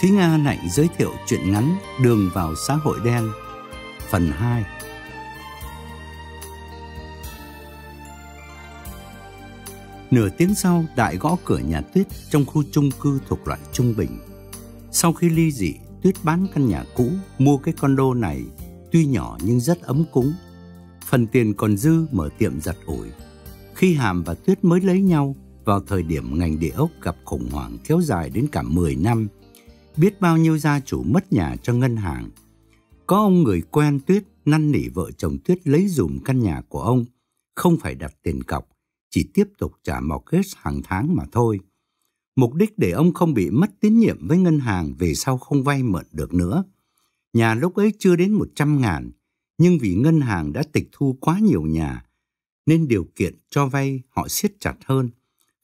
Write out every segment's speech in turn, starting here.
Thúy Nga Hạnh giới thiệu truyện ngắn Đường vào xã hội đen Phần 2 Nửa tiếng sau, Đại gõ cửa nhà Tuyết trong khu chung cư thuộc loại trung bình. Sau khi ly dị, Tuyết bán căn nhà cũ, mua cái condo này, tuy nhỏ nhưng rất ấm cúng. Phần tiền còn dư mở tiệm giặt ủi. Khi Hàm và Tuyết mới lấy nhau, vào thời điểm ngành địa ốc gặp khủng hoảng kéo dài đến cả 10 năm, biết bao nhiêu gia chủ mất nhà cho ngân hàng. Có ông người quen Tuyết năn nỉ vợ chồng Tuyết lấy dùm căn nhà của ông, không phải đặt tiền cọc, chỉ tiếp tục trả mortgage hàng tháng mà thôi. Mục đích để ông không bị mất tín nhiệm với ngân hàng về sau không vay mượn được nữa. Nhà lúc ấy chưa đến 100 ngàn, nhưng vì ngân hàng đã tịch thu quá nhiều nhà, nên điều kiện cho vay họ siết chặt hơn.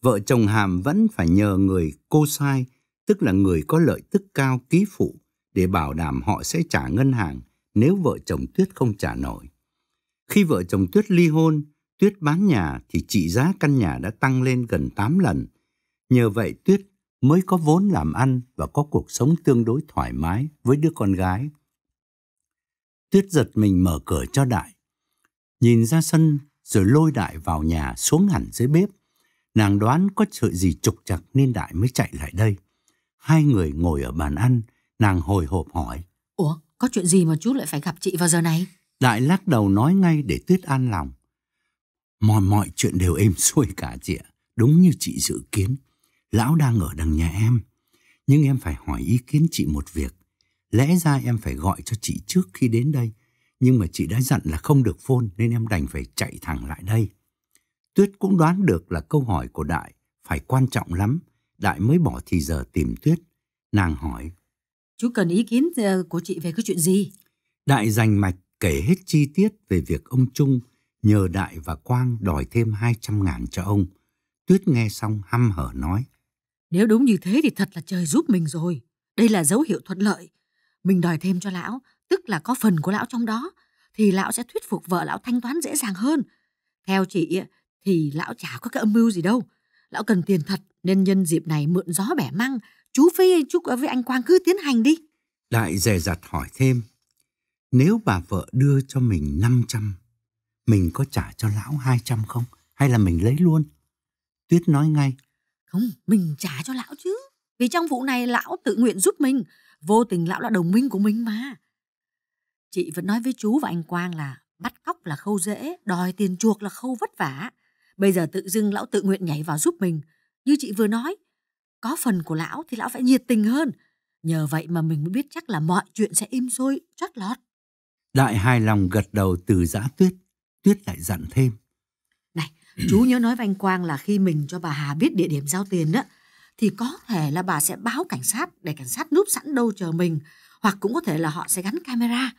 Vợ chồng Hàm vẫn phải nhờ người cô sai, tức là người có lợi tức cao ký phụ, để bảo đảm họ sẽ trả ngân hàng nếu vợ chồng Tuyết không trả nổi. Khi vợ chồng Tuyết ly hôn, Tuyết bán nhà thì trị giá căn nhà đã tăng lên gần 8 lần. Nhờ vậy Tuyết mới có vốn làm ăn và có cuộc sống tương đối thoải mái với đứa con gái. Tuyết giật mình mở cửa cho Đại. Nhìn ra sân rồi lôi Đại vào nhà xuống hẳn dưới bếp. Nàng đoán có chuyện gì trục trặc nên Đại mới chạy lại đây. Hai người ngồi ở bàn ăn, nàng hồi hộp hỏi. Ủa, có chuyện gì mà chú lại phải gặp chị vào giờ này? Đại lắc đầu nói ngay để Tuyết an lòng. Mọi mọi chuyện đều êm xuôi cả chị ạ. Đúng như chị dự kiến. Lão đang ở đằng nhà em. Nhưng em phải hỏi ý kiến chị một việc. Lẽ ra em phải gọi cho chị trước khi đến đây. Nhưng mà chị đã dặn là không được phone nên em đành phải chạy thẳng lại đây. Tuyết cũng đoán được là câu hỏi của Đại phải quan trọng lắm. Đại mới bỏ thì giờ tìm Tuyết. Nàng hỏi. Chú cần ý kiến ờ, của chị về cái chuyện gì? Đại dành mạch kể hết chi tiết về việc ông Trung nhờ Đại và Quang đòi thêm 200 ngàn cho ông. Tuyết nghe xong hăm hở nói. Nếu đúng như thế thì thật là trời giúp mình rồi. Đây là dấu hiệu thuận lợi. Mình đòi thêm cho lão, tức là có phần của lão trong đó, thì lão sẽ thuyết phục vợ lão thanh toán dễ dàng hơn. Theo chị thì lão chả có cái âm mưu gì đâu. Lão cần tiền thật nên nhân dịp này mượn gió bẻ măng. Chú Phi chú với anh Quang cứ tiến hành đi. Đại dè dặt hỏi thêm. Nếu bà vợ đưa cho mình 500 mình có trả cho lão 200 không? Hay là mình lấy luôn? Tuyết nói ngay. Không, mình trả cho lão chứ. Vì trong vụ này lão tự nguyện giúp mình. Vô tình lão là đồng minh của mình mà. Chị vẫn nói với chú và anh Quang là bắt cóc là khâu dễ, đòi tiền chuộc là khâu vất vả. Bây giờ tự dưng lão tự nguyện nhảy vào giúp mình. Như chị vừa nói, có phần của lão thì lão phải nhiệt tình hơn. Nhờ vậy mà mình mới biết chắc là mọi chuyện sẽ im xuôi, chót lọt. Đại hài lòng gật đầu từ giã tuyết. Tuyết lại dặn thêm. Này, chú nhớ nói với anh Quang là khi mình cho bà Hà biết địa điểm giao tiền đó, thì có thể là bà sẽ báo cảnh sát để cảnh sát núp sẵn đâu chờ mình, hoặc cũng có thể là họ sẽ gắn camera.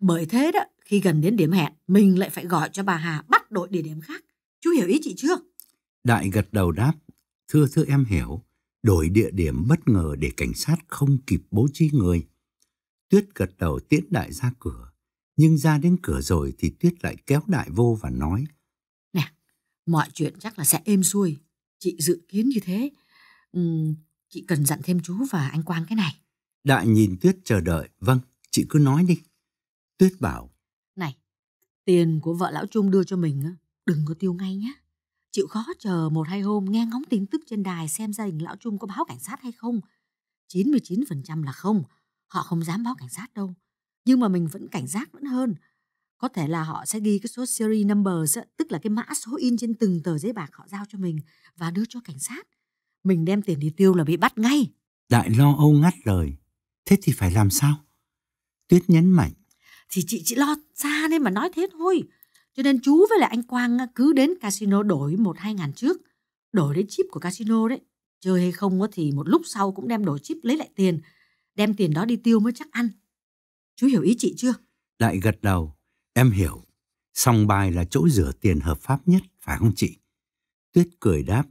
Bởi thế đó, khi gần đến điểm hẹn, mình lại phải gọi cho bà Hà bắt đổi địa điểm khác. Chú hiểu ý chị chưa? Đại gật đầu đáp, thưa thưa em hiểu, đổi địa điểm bất ngờ để cảnh sát không kịp bố trí người. Tuyết gật đầu tiễn đại ra cửa. Nhưng ra đến cửa rồi thì Tuyết lại kéo Đại vô và nói. Nè, mọi chuyện chắc là sẽ êm xuôi. Chị dự kiến như thế. Uhm, chị cần dặn thêm chú và anh Quang cái này. Đại nhìn Tuyết chờ đợi. Vâng, chị cứ nói đi. Tuyết bảo. Này, tiền của vợ lão Trung đưa cho mình đừng có tiêu ngay nhé. Chịu khó chờ một hai hôm nghe ngóng tin tức trên đài xem gia đình lão Trung có báo cảnh sát hay không. 99% là không. Họ không dám báo cảnh sát đâu. Nhưng mà mình vẫn cảnh giác vẫn hơn. Có thể là họ sẽ ghi cái số series numbers tức là cái mã số in trên từng tờ giấy bạc họ giao cho mình và đưa cho cảnh sát. Mình đem tiền đi tiêu là bị bắt ngay. Đại lo âu ngắt lời. Thế thì phải làm sao? Tuyết nhấn mạnh. Thì chị chỉ lo xa nên mà nói thế thôi cho nên chú với lại anh quang cứ đến casino đổi một hai ngàn trước đổi đến chip của casino đấy chơi hay không thì một lúc sau cũng đem đổi chip lấy lại tiền đem tiền đó đi tiêu mới chắc ăn Chú hiểu ý chị chưa? Đại gật đầu. Em hiểu. Song bài là chỗ rửa tiền hợp pháp nhất, phải không chị? Tuyết cười đáp.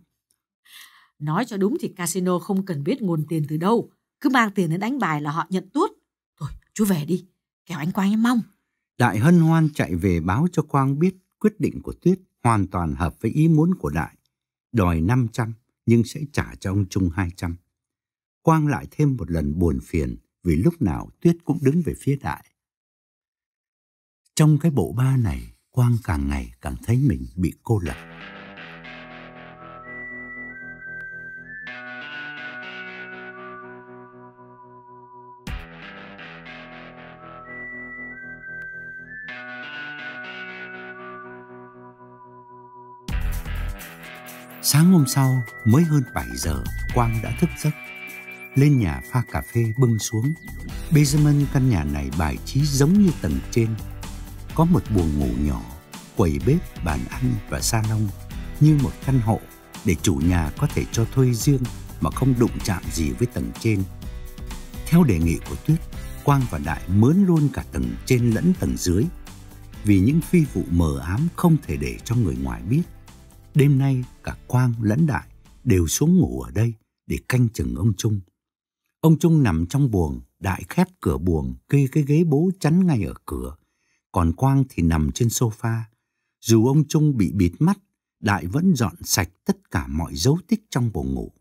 Nói cho đúng thì casino không cần biết nguồn tiền từ đâu. Cứ mang tiền đến đánh bài là họ nhận tuốt. Thôi, chú về đi. Kẻo anh Quang em mong. Đại hân hoan chạy về báo cho Quang biết quyết định của Tuyết hoàn toàn hợp với ý muốn của Đại. Đòi 500 nhưng sẽ trả cho ông Trung 200. Quang lại thêm một lần buồn phiền vì lúc nào Tuyết cũng đứng về phía Đại. Trong cái bộ ba này, Quang càng ngày càng thấy mình bị cô lập. Sáng hôm sau, mới hơn 7 giờ, Quang đã thức giấc. Lên nhà pha cà phê bưng xuống. Basement căn nhà này bài trí giống như tầng trên. Có một buồng ngủ nhỏ, quầy bếp, bàn ăn và salon như một căn hộ để chủ nhà có thể cho thuê riêng mà không đụng chạm gì với tầng trên. Theo đề nghị của Tuyết, Quang và Đại mướn luôn cả tầng trên lẫn tầng dưới vì những phi vụ mờ ám không thể để cho người ngoài biết. Đêm nay cả Quang lẫn Đại đều xuống ngủ ở đây để canh chừng ông Trung. Ông Trung nằm trong buồng, Đại khép cửa buồng, kê cái ghế bố chắn ngay ở cửa. Còn Quang thì nằm trên sofa. Dù ông Trung bị bịt mắt, Đại vẫn dọn sạch tất cả mọi dấu tích trong buồng ngủ.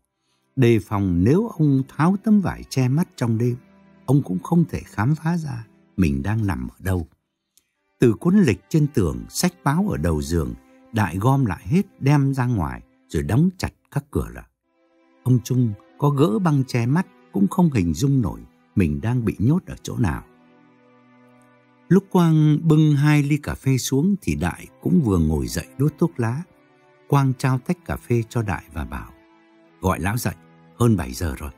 Đề phòng nếu ông tháo tấm vải che mắt trong đêm, ông cũng không thể khám phá ra mình đang nằm ở đâu. Từ cuốn lịch trên tường, sách báo ở đầu giường, Đại gom lại hết đem ra ngoài rồi đóng chặt các cửa lại. Ông Trung có gỡ băng che mắt cũng không hình dung nổi mình đang bị nhốt ở chỗ nào. Lúc Quang bưng hai ly cà phê xuống thì Đại cũng vừa ngồi dậy đốt thuốc lá. Quang trao tách cà phê cho Đại và bảo Gọi lão dậy, hơn 7 giờ rồi.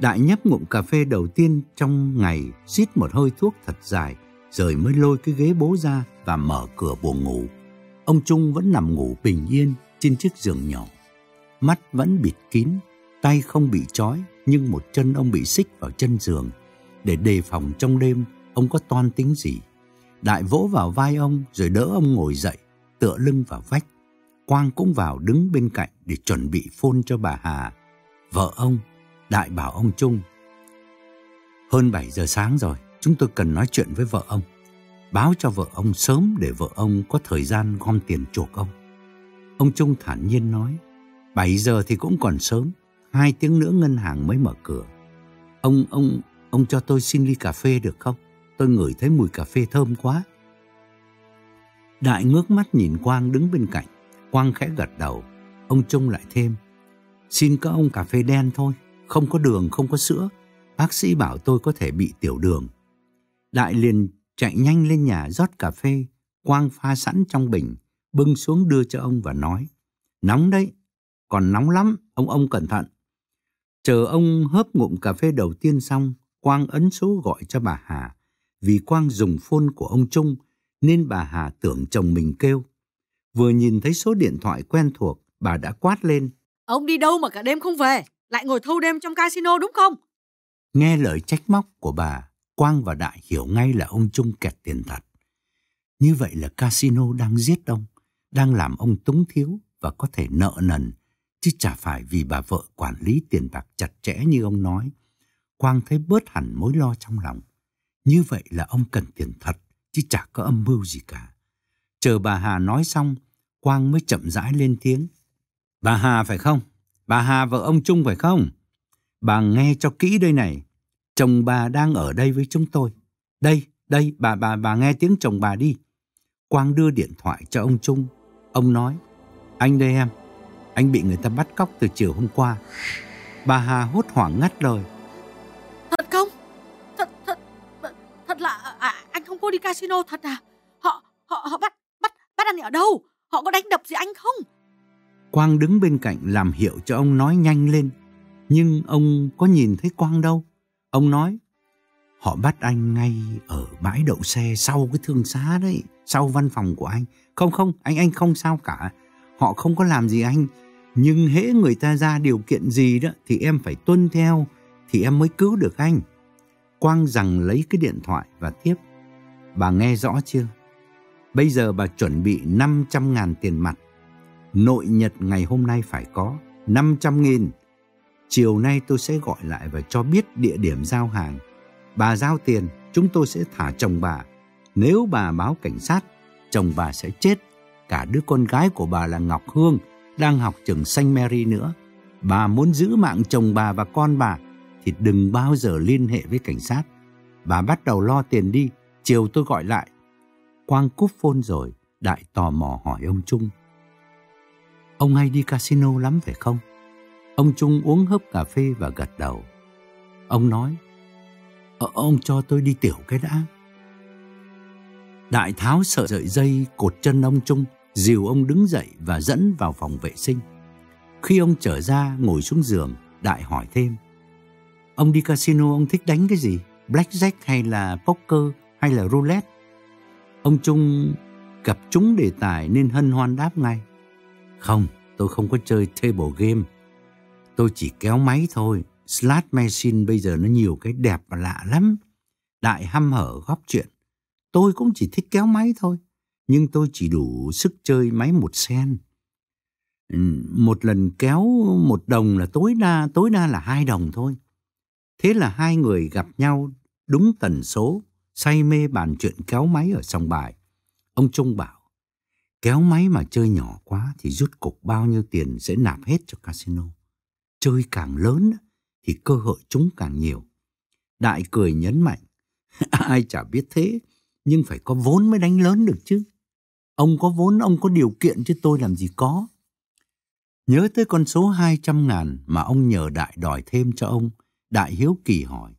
Đại nhấp ngụm cà phê đầu tiên trong ngày rít một hơi thuốc thật dài rồi mới lôi cái ghế bố ra và mở cửa buồng ngủ. Ông Trung vẫn nằm ngủ bình yên trên chiếc giường nhỏ. Mắt vẫn bịt kín, tay không bị trói nhưng một chân ông bị xích vào chân giường. Để đề phòng trong đêm ông có toan tính gì. Đại vỗ vào vai ông rồi đỡ ông ngồi dậy, tựa lưng vào vách. Quang cũng vào đứng bên cạnh để chuẩn bị phôn cho bà Hà. Vợ ông, Đại bảo ông Trung. Hơn 7 giờ sáng rồi, chúng tôi cần nói chuyện với vợ ông báo cho vợ ông sớm để vợ ông có thời gian gom tiền chuộc ông. Ông Trung thản nhiên nói, 7 giờ thì cũng còn sớm, hai tiếng nữa ngân hàng mới mở cửa. Ông, ông, ông cho tôi xin ly cà phê được không? Tôi ngửi thấy mùi cà phê thơm quá. Đại ngước mắt nhìn Quang đứng bên cạnh. Quang khẽ gật đầu. Ông Trung lại thêm. Xin các ông cà phê đen thôi. Không có đường, không có sữa. Bác sĩ bảo tôi có thể bị tiểu đường. Đại liền chạy nhanh lên nhà rót cà phê, quang pha sẵn trong bình, bưng xuống đưa cho ông và nói, nóng đấy, còn nóng lắm, ông ông cẩn thận. Chờ ông hớp ngụm cà phê đầu tiên xong, Quang ấn số gọi cho bà Hà. Vì Quang dùng phone của ông Trung, nên bà Hà tưởng chồng mình kêu. Vừa nhìn thấy số điện thoại quen thuộc, bà đã quát lên. Ông đi đâu mà cả đêm không về? Lại ngồi thâu đêm trong casino đúng không? Nghe lời trách móc của bà, Quang và Đại hiểu ngay là ông Trung kẹt tiền thật. Như vậy là casino đang giết ông, đang làm ông túng thiếu và có thể nợ nần, chứ chả phải vì bà vợ quản lý tiền bạc chặt chẽ như ông nói. Quang thấy bớt hẳn mối lo trong lòng. Như vậy là ông cần tiền thật, chứ chả có âm mưu gì cả. Chờ bà Hà nói xong, Quang mới chậm rãi lên tiếng. Bà Hà phải không? Bà Hà vợ ông Trung phải không? Bà nghe cho kỹ đây này. Chồng bà đang ở đây với chúng tôi. Đây, đây, bà bà bà nghe tiếng chồng bà đi. Quang đưa điện thoại cho ông Trung. Ông nói, anh đây em, anh bị người ta bắt cóc từ chiều hôm qua. Bà Hà hốt hoảng ngắt lời. Thật không? Thật, thật, thật là à, anh không có đi casino thật à? Họ, họ, họ bắt, bắt, bắt anh ở đâu? Họ có đánh đập gì anh không? Quang đứng bên cạnh làm hiệu cho ông nói nhanh lên. Nhưng ông có nhìn thấy Quang đâu. Ông nói, họ bắt anh ngay ở bãi đậu xe sau cái thương xá đấy, sau văn phòng của anh. Không không, anh anh không sao cả. Họ không có làm gì anh. Nhưng hễ người ta ra điều kiện gì đó thì em phải tuân theo thì em mới cứu được anh. Quang rằng lấy cái điện thoại và tiếp. Bà nghe rõ chưa? Bây giờ bà chuẩn bị 500 ngàn tiền mặt. Nội nhật ngày hôm nay phải có 500 nghìn. Chiều nay tôi sẽ gọi lại và cho biết địa điểm giao hàng. Bà giao tiền, chúng tôi sẽ thả chồng bà. Nếu bà báo cảnh sát, chồng bà sẽ chết. Cả đứa con gái của bà là Ngọc Hương đang học trường Saint Mary nữa. Bà muốn giữ mạng chồng bà và con bà thì đừng bao giờ liên hệ với cảnh sát. Bà bắt đầu lo tiền đi, chiều tôi gọi lại. Quang cúp phone rồi, Đại tò mò hỏi ông Trung. Ông hay đi casino lắm phải không? Ông Trung uống hớp cà phê và gật đầu. Ông nói, ờ, ông cho tôi đi tiểu cái đã. Đại tháo sợ sợi dây cột chân ông Trung, dìu ông đứng dậy và dẫn vào phòng vệ sinh. Khi ông trở ra ngồi xuống giường, Đại hỏi thêm. Ông đi casino ông thích đánh cái gì? Blackjack hay là poker hay là roulette? Ông Trung gặp chúng đề tài nên hân hoan đáp ngay. Không, tôi không có chơi table game. Tôi chỉ kéo máy thôi. Slot machine bây giờ nó nhiều cái đẹp và lạ lắm. Đại hăm hở góp chuyện. Tôi cũng chỉ thích kéo máy thôi. Nhưng tôi chỉ đủ sức chơi máy một sen. Một lần kéo một đồng là tối đa, tối đa là hai đồng thôi. Thế là hai người gặp nhau đúng tần số, say mê bàn chuyện kéo máy ở sòng bài. Ông Trung bảo, kéo máy mà chơi nhỏ quá thì rút cục bao nhiêu tiền sẽ nạp hết cho casino. Chơi càng lớn thì cơ hội chúng càng nhiều. Đại cười nhấn mạnh, ai chả biết thế, nhưng phải có vốn mới đánh lớn được chứ. Ông có vốn, ông có điều kiện chứ tôi làm gì có. Nhớ tới con số 200 ngàn mà ông nhờ Đại đòi thêm cho ông, Đại hiếu kỳ hỏi.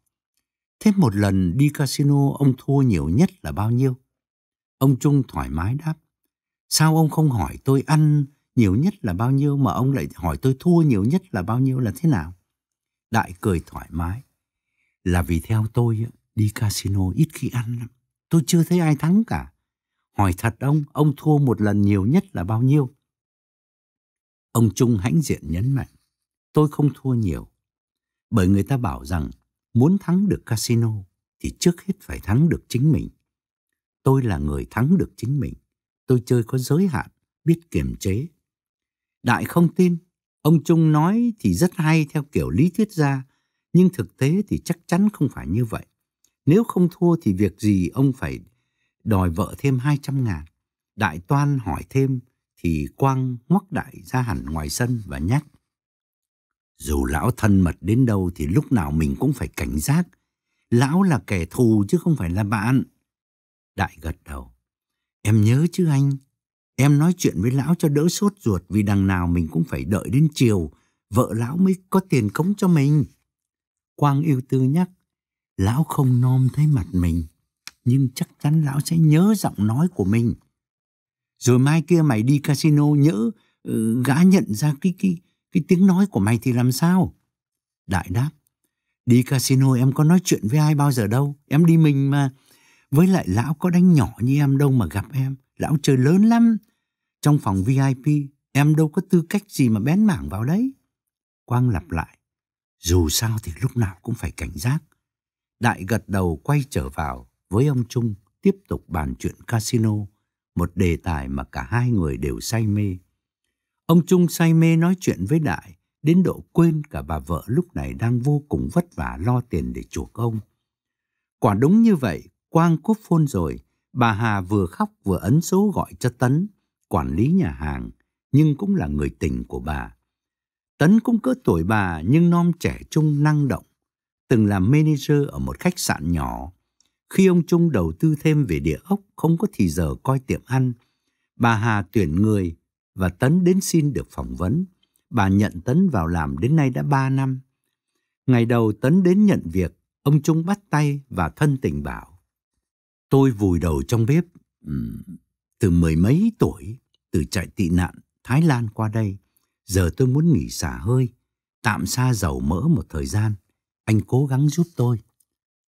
Thế một lần đi casino ông thua nhiều nhất là bao nhiêu? Ông Trung thoải mái đáp. Sao ông không hỏi tôi ăn nhiều nhất là bao nhiêu mà ông lại hỏi tôi thua nhiều nhất là bao nhiêu là thế nào? Đại cười thoải mái. Là vì theo tôi đi casino ít khi ăn lắm. Tôi chưa thấy ai thắng cả. Hỏi thật ông, ông thua một lần nhiều nhất là bao nhiêu? Ông Trung hãnh diện nhấn mạnh. Tôi không thua nhiều. Bởi người ta bảo rằng muốn thắng được casino thì trước hết phải thắng được chính mình. Tôi là người thắng được chính mình. Tôi chơi có giới hạn, biết kiềm chế. Đại không tin, ông Trung nói thì rất hay theo kiểu lý thuyết ra, nhưng thực tế thì chắc chắn không phải như vậy. Nếu không thua thì việc gì ông phải đòi vợ thêm 200 ngàn. Đại toan hỏi thêm thì Quang ngoắc đại ra hẳn ngoài sân và nhắc. Dù lão thân mật đến đâu thì lúc nào mình cũng phải cảnh giác. Lão là kẻ thù chứ không phải là bạn. Đại gật đầu. Em nhớ chứ anh. Em nói chuyện với lão cho đỡ sốt ruột vì đằng nào mình cũng phải đợi đến chiều. Vợ lão mới có tiền cống cho mình. Quang yêu tư nhắc. Lão không nom thấy mặt mình. Nhưng chắc chắn lão sẽ nhớ giọng nói của mình. Rồi mai kia mày đi casino nhớ ừ, gã nhận ra cái, cái, cái tiếng nói của mày thì làm sao? Đại đáp. Đi casino em có nói chuyện với ai bao giờ đâu. Em đi mình mà. Với lại lão có đánh nhỏ như em đâu mà gặp em. Lão chơi lớn lắm. Trong phòng VIP, em đâu có tư cách gì mà bén mảng vào đấy. Quang lặp lại. Dù sao thì lúc nào cũng phải cảnh giác. Đại gật đầu quay trở vào với ông Trung tiếp tục bàn chuyện casino, một đề tài mà cả hai người đều say mê. Ông Trung say mê nói chuyện với Đại, đến độ quên cả bà vợ lúc này đang vô cùng vất vả lo tiền để chuộc ông. Quả đúng như vậy, Quang cúp phone rồi, bà Hà vừa khóc vừa ấn số gọi cho Tấn, quản lý nhà hàng, nhưng cũng là người tình của bà. Tấn cũng cỡ tuổi bà nhưng non trẻ trung năng động, từng làm manager ở một khách sạn nhỏ. Khi ông Trung đầu tư thêm về địa ốc không có thì giờ coi tiệm ăn, bà Hà tuyển người và Tấn đến xin được phỏng vấn. Bà nhận Tấn vào làm đến nay đã ba năm. Ngày đầu Tấn đến nhận việc, ông Trung bắt tay và thân tình bảo. Tôi vùi đầu trong bếp từ mười mấy tuổi, từ trại tị nạn Thái Lan qua đây. Giờ tôi muốn nghỉ xả hơi, tạm xa dầu mỡ một thời gian. Anh cố gắng giúp tôi.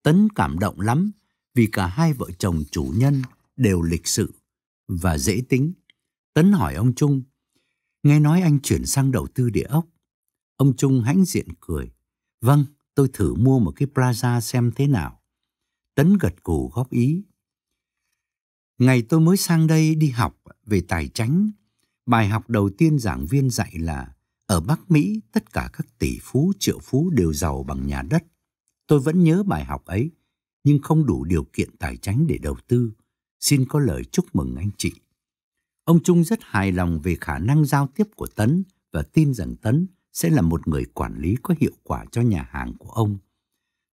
Tấn cảm động lắm vì cả hai vợ chồng chủ nhân đều lịch sự và dễ tính. Tấn hỏi ông Trung, nghe nói anh chuyển sang đầu tư địa ốc. Ông Trung hãnh diện cười. Vâng, tôi thử mua một cái plaza xem thế nào. Tấn gật cù góp ý. Ngày tôi mới sang đây đi học về tài chính, bài học đầu tiên giảng viên dạy là ở Bắc Mỹ tất cả các tỷ phú triệu phú đều giàu bằng nhà đất. Tôi vẫn nhớ bài học ấy, nhưng không đủ điều kiện tài chính để đầu tư. Xin có lời chúc mừng anh chị. Ông Trung rất hài lòng về khả năng giao tiếp của Tấn và tin rằng Tấn sẽ là một người quản lý có hiệu quả cho nhà hàng của ông.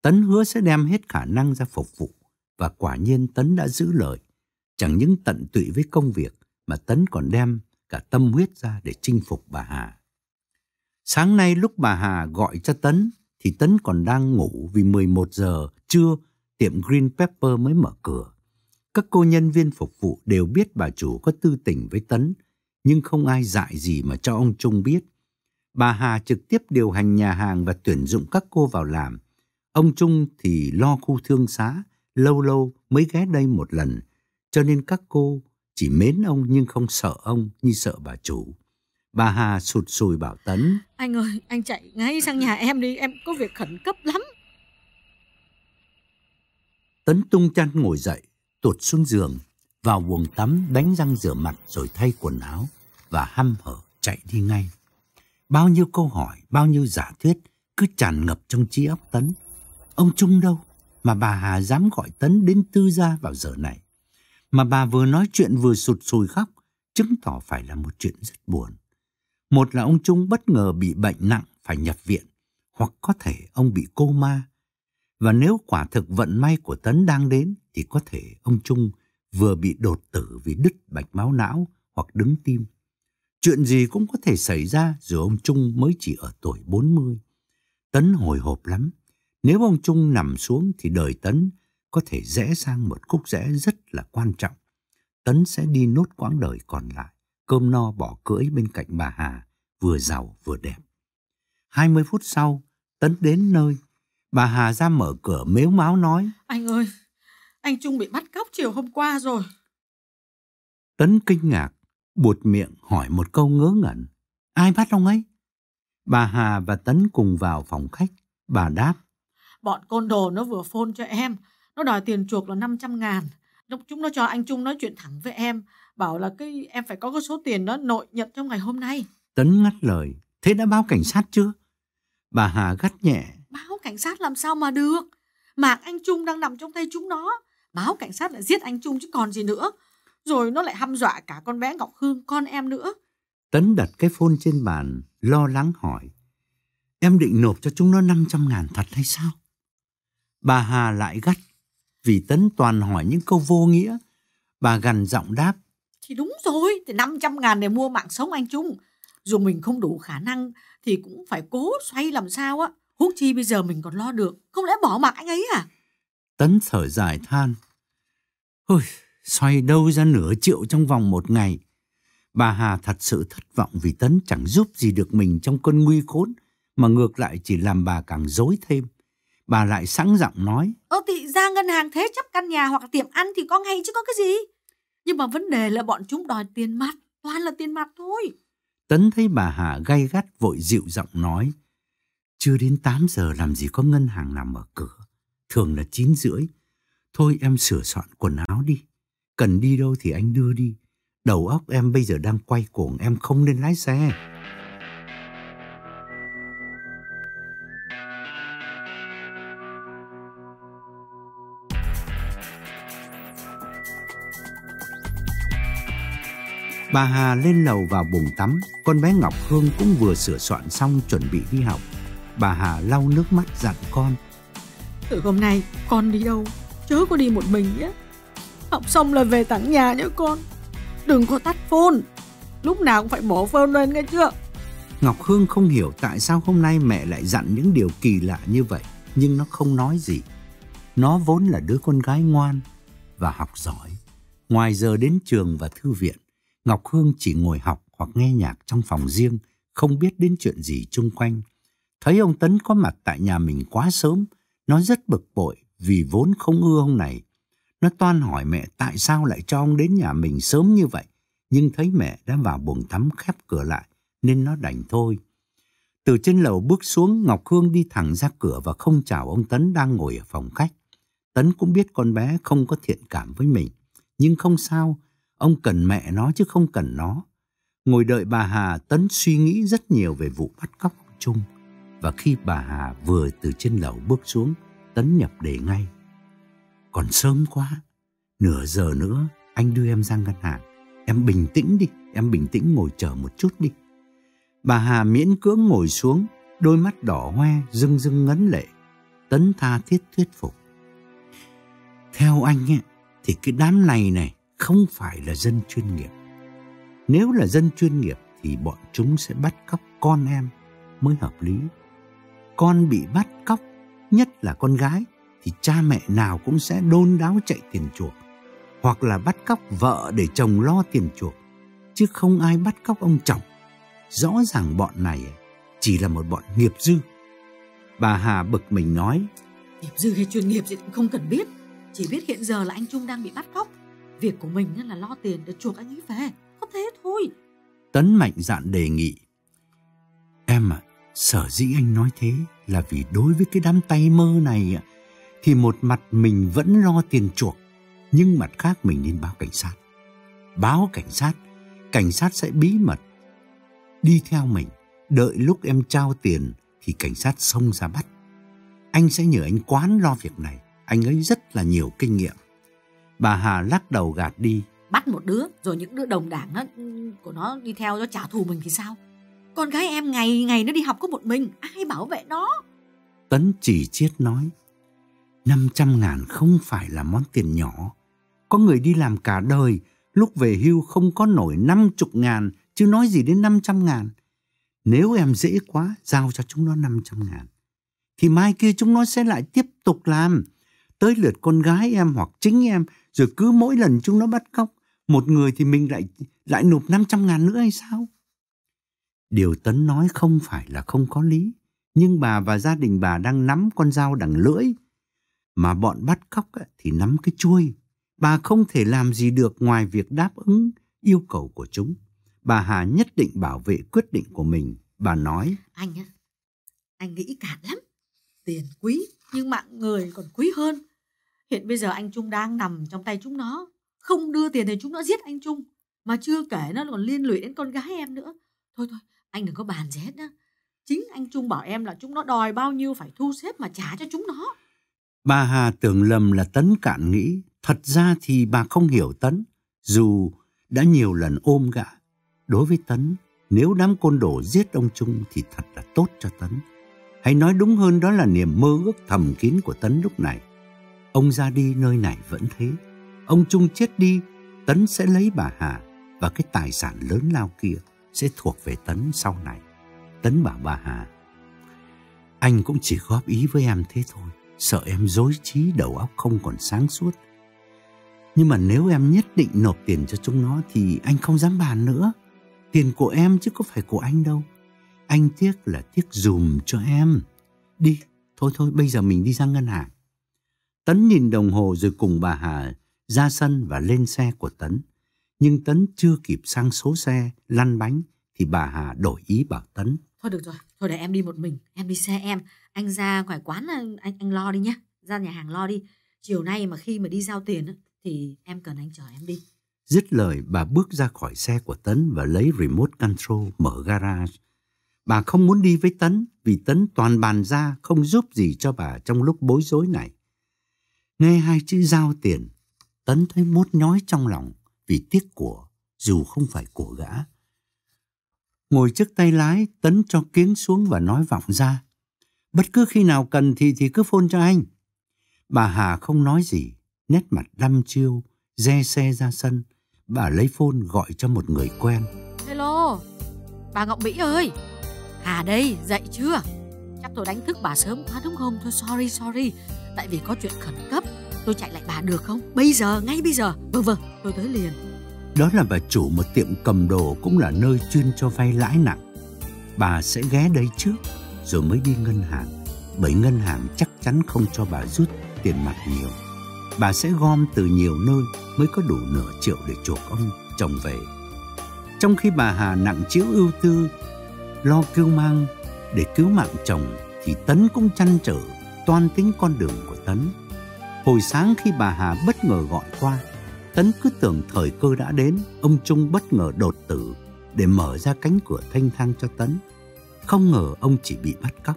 Tấn hứa sẽ đem hết khả năng ra phục vụ và quả nhiên Tấn đã giữ lời. Chẳng những tận tụy với công việc mà Tấn còn đem cả tâm huyết ra để chinh phục bà Hà. Sáng nay lúc bà Hà gọi cho Tấn thì Tấn còn đang ngủ vì 11 giờ trưa tiệm Green Pepper mới mở cửa. Các cô nhân viên phục vụ đều biết bà chủ có tư tình với Tấn, nhưng không ai dại gì mà cho ông Trung biết. Bà Hà trực tiếp điều hành nhà hàng và tuyển dụng các cô vào làm. Ông Trung thì lo khu thương xá, lâu lâu mới ghé đây một lần, cho nên các cô chỉ mến ông nhưng không sợ ông như sợ bà chủ. Bà Hà sụt sùi bảo Tấn. Anh ơi, anh chạy ngay sang nhà em đi, em có việc khẩn cấp lắm. Tấn tung chăn ngồi dậy, tuột xuống giường, vào buồng tắm đánh răng rửa mặt rồi thay quần áo và hăm hở chạy đi ngay. Bao nhiêu câu hỏi, bao nhiêu giả thuyết cứ tràn ngập trong trí óc Tấn. Ông Trung đâu mà bà Hà dám gọi Tấn đến tư gia vào giờ này. Mà bà vừa nói chuyện vừa sụt sùi khóc, chứng tỏ phải là một chuyện rất buồn. Một là ông Trung bất ngờ bị bệnh nặng phải nhập viện, hoặc có thể ông bị cô ma. Và nếu quả thực vận may của Tấn đang đến, thì có thể ông Trung vừa bị đột tử vì đứt mạch máu não hoặc đứng tim. Chuyện gì cũng có thể xảy ra dù ông Trung mới chỉ ở tuổi 40. Tấn hồi hộp lắm. Nếu ông Trung nằm xuống thì đời Tấn có thể rẽ sang một khúc rẽ rất là quan trọng. Tấn sẽ đi nốt quãng đời còn lại, cơm no bỏ cưỡi bên cạnh bà Hà, vừa giàu vừa đẹp. 20 phút sau, Tấn đến nơi. Bà Hà ra mở cửa mếu máu nói. Anh ơi, anh Trung bị bắt cóc chiều hôm qua rồi. Tấn kinh ngạc, buột miệng hỏi một câu ngớ ngẩn. Ai bắt ông ấy? Bà Hà và Tấn cùng vào phòng khách. Bà đáp. Bọn côn đồ nó vừa phone cho em. Nó đòi tiền chuộc là 500 ngàn. Chúng nó cho anh Trung nói chuyện thẳng với em. Bảo là cái em phải có cái số tiền đó nội nhận trong ngày hôm nay. Tấn ngắt lời. Thế đã báo cảnh sát chưa? Bà Hà gắt nhẹ. Báo cảnh sát làm sao mà được? Mạng anh Trung đang nằm trong tay chúng nó. Báo cảnh sát lại giết anh Trung chứ còn gì nữa. Rồi nó lại hăm dọa cả con bé Ngọc Hương, con em nữa. Tấn đặt cái phone trên bàn, lo lắng hỏi. Em định nộp cho chúng nó 500 ngàn thật hay sao? Bà Hà lại gắt, vì Tấn toàn hỏi những câu vô nghĩa. Bà gằn giọng đáp. Thì đúng rồi, thì 500 ngàn để mua mạng sống anh Trung. Dù mình không đủ khả năng thì cũng phải cố xoay làm sao á. Hút chi bây giờ mình còn lo được, không lẽ bỏ mặc anh ấy à? Tấn thở dài than. Ôi, xoay đâu ra nửa triệu trong vòng một ngày. Bà Hà thật sự thất vọng vì Tấn chẳng giúp gì được mình trong cơn nguy khốn, mà ngược lại chỉ làm bà càng dối thêm. Bà lại sẵn giọng nói. Ơ thì ra ngân hàng thế chấp căn nhà hoặc tiệm ăn thì có ngay chứ có cái gì. Nhưng mà vấn đề là bọn chúng đòi tiền mặt, toàn là tiền mặt thôi. Tấn thấy bà Hà gay gắt vội dịu giọng nói. Chưa đến 8 giờ làm gì có ngân hàng nào mở cửa. Thường là 9 rưỡi. Thôi em sửa soạn quần áo đi. Cần đi đâu thì anh đưa đi. Đầu óc em bây giờ đang quay cuồng em không nên lái xe. Bà Hà lên lầu vào bồn tắm, con bé Ngọc Hương cũng vừa sửa soạn xong chuẩn bị đi học. Bà Hà lau nước mắt dặn con. Từ hôm nay con đi đâu, chớ có đi một mình nhé. Học xong là về tặng nhà nhé con. Đừng có tắt phone, lúc nào cũng phải bỏ phone lên nghe chưa. Ngọc Hương không hiểu tại sao hôm nay mẹ lại dặn những điều kỳ lạ như vậy, nhưng nó không nói gì. Nó vốn là đứa con gái ngoan và học giỏi. Ngoài giờ đến trường và thư viện, Ngọc Hương chỉ ngồi học hoặc nghe nhạc trong phòng riêng, không biết đến chuyện gì chung quanh. Thấy ông Tấn có mặt tại nhà mình quá sớm, nó rất bực bội vì vốn không ưa ông này. Nó toan hỏi mẹ tại sao lại cho ông đến nhà mình sớm như vậy, nhưng thấy mẹ đã vào buồng tắm khép cửa lại, nên nó đành thôi. Từ trên lầu bước xuống, Ngọc Hương đi thẳng ra cửa và không chào ông Tấn đang ngồi ở phòng khách. Tấn cũng biết con bé không có thiện cảm với mình, nhưng không sao, Ông cần mẹ nó chứ không cần nó. Ngồi đợi bà Hà, Tấn suy nghĩ rất nhiều về vụ bắt cóc chung. Và khi bà Hà vừa từ trên lầu bước xuống, Tấn nhập đề ngay. Còn sớm quá, nửa giờ nữa anh đưa em ra ngân hàng. Em bình tĩnh đi, em bình tĩnh ngồi chờ một chút đi. Bà Hà miễn cưỡng ngồi xuống, đôi mắt đỏ hoe, rưng rưng ngấn lệ. Tấn tha thiết thuyết phục. Theo anh ấy, thì cái đám này này không phải là dân chuyên nghiệp. Nếu là dân chuyên nghiệp thì bọn chúng sẽ bắt cóc con em mới hợp lý. Con bị bắt cóc, nhất là con gái, thì cha mẹ nào cũng sẽ đôn đáo chạy tiền chuộc. Hoặc là bắt cóc vợ để chồng lo tiền chuộc. Chứ không ai bắt cóc ông chồng. Rõ ràng bọn này chỉ là một bọn nghiệp dư. Bà Hà bực mình nói. Nghiệp dư hay chuyên nghiệp gì cũng không cần biết. Chỉ biết hiện giờ là anh Trung đang bị bắt cóc. Việc của mình là lo tiền để chuộc anh ấy về. Có thế thôi. Tấn mạnh dạn đề nghị. Em ạ, à, sở dĩ anh nói thế là vì đối với cái đám tay mơ này thì một mặt mình vẫn lo tiền chuộc, nhưng mặt khác mình nên báo cảnh sát. Báo cảnh sát, cảnh sát sẽ bí mật đi theo mình, đợi lúc em trao tiền thì cảnh sát xông ra bắt. Anh sẽ nhờ anh quán lo việc này, anh ấy rất là nhiều kinh nghiệm. Bà Hà lắc đầu gạt đi. Bắt một đứa, rồi những đứa đồng đảng nó, của nó đi theo nó trả thù mình thì sao? Con gái em ngày ngày nó đi học có một mình, ai bảo vệ nó? Tấn chỉ chiết nói. 500 ngàn không phải là món tiền nhỏ. Có người đi làm cả đời, lúc về hưu không có nổi 50 ngàn, chứ nói gì đến 500 ngàn. Nếu em dễ quá, giao cho chúng nó 500 ngàn. Thì mai kia chúng nó sẽ lại tiếp tục làm. Tới lượt con gái em hoặc chính em, rồi cứ mỗi lần chúng nó bắt cóc, một người thì mình lại lại nộp 500 ngàn nữa hay sao? Điều Tấn nói không phải là không có lý, nhưng bà và gia đình bà đang nắm con dao đằng lưỡi. Mà bọn bắt cóc thì nắm cái chuôi. Bà không thể làm gì được ngoài việc đáp ứng yêu cầu của chúng. Bà Hà nhất định bảo vệ quyết định của mình. Bà nói. Anh á, anh nghĩ cả lắm. Tiền quý, nhưng mạng người còn quý hơn. Hiện bây giờ anh Trung đang nằm trong tay chúng nó. Không đưa tiền thì chúng nó giết anh Trung. Mà chưa kể nó còn liên lụy đến con gái em nữa. Thôi thôi, anh đừng có bàn gì hết đó. Chính anh Trung bảo em là chúng nó đòi bao nhiêu phải thu xếp mà trả cho chúng nó. Bà Hà tưởng lầm là Tấn cạn nghĩ. Thật ra thì bà không hiểu Tấn. Dù đã nhiều lần ôm gạ, Đối với Tấn, nếu đám côn đồ giết ông Trung thì thật là tốt cho Tấn. Hay nói đúng hơn đó là niềm mơ ước thầm kín của Tấn lúc này. Ông ra đi nơi này vẫn thế. Ông Trung chết đi, Tấn sẽ lấy bà Hà và cái tài sản lớn lao kia sẽ thuộc về Tấn sau này. Tấn bảo bà Hà, anh cũng chỉ góp ý với em thế thôi, sợ em dối trí đầu óc không còn sáng suốt. Nhưng mà nếu em nhất định nộp tiền cho chúng nó thì anh không dám bàn nữa. Tiền của em chứ có phải của anh đâu. Anh tiếc là tiếc dùm cho em. Đi, thôi thôi bây giờ mình đi ra ngân hàng. Tấn nhìn đồng hồ rồi cùng bà Hà ra sân và lên xe của Tấn. Nhưng Tấn chưa kịp sang số xe, lăn bánh, thì bà Hà đổi ý bảo Tấn. Thôi được rồi, thôi để em đi một mình, em đi xe em. Anh ra ngoài quán anh anh lo đi nhá, ra nhà hàng lo đi. Chiều nay mà khi mà đi giao tiền thì em cần anh chở em đi. Dứt lời bà bước ra khỏi xe của Tấn và lấy remote control mở garage. Bà không muốn đi với Tấn vì Tấn toàn bàn ra không giúp gì cho bà trong lúc bối rối này. Nghe hai chữ giao tiền, Tấn thấy mốt nhói trong lòng vì tiếc của dù không phải của gã. Ngồi trước tay lái, Tấn cho kiếng xuống và nói vọng ra. Bất cứ khi nào cần thì thì cứ phone cho anh. Bà Hà không nói gì, nét mặt đăm chiêu, re xe ra sân. Bà lấy phone gọi cho một người quen. Hello, bà Ngọc Mỹ ơi, Hà đây, dậy chưa? Chắc tôi đánh thức bà sớm quá đúng không? Thôi sorry, sorry, tại vì có chuyện khẩn cấp. Tôi chạy lại bà được không? Bây giờ, ngay bây giờ. Vâng vâng, tôi tới liền. Đó là bà chủ một tiệm cầm đồ cũng là nơi chuyên cho vay lãi nặng. Bà sẽ ghé đây trước rồi mới đi ngân hàng. Bởi ngân hàng chắc chắn không cho bà rút tiền mặt nhiều. Bà sẽ gom từ nhiều nơi mới có đủ nửa triệu để chuộc ông chồng về. Trong khi bà Hà nặng chiếu ưu tư, lo kêu mang để cứu mạng chồng thì Tấn cũng chăn trở toan tính con đường của Tấn. Hồi sáng khi bà Hà bất ngờ gọi qua, Tấn cứ tưởng thời cơ đã đến, ông Trung bất ngờ đột tử để mở ra cánh cửa thanh thang cho Tấn. Không ngờ ông chỉ bị bắt cóc.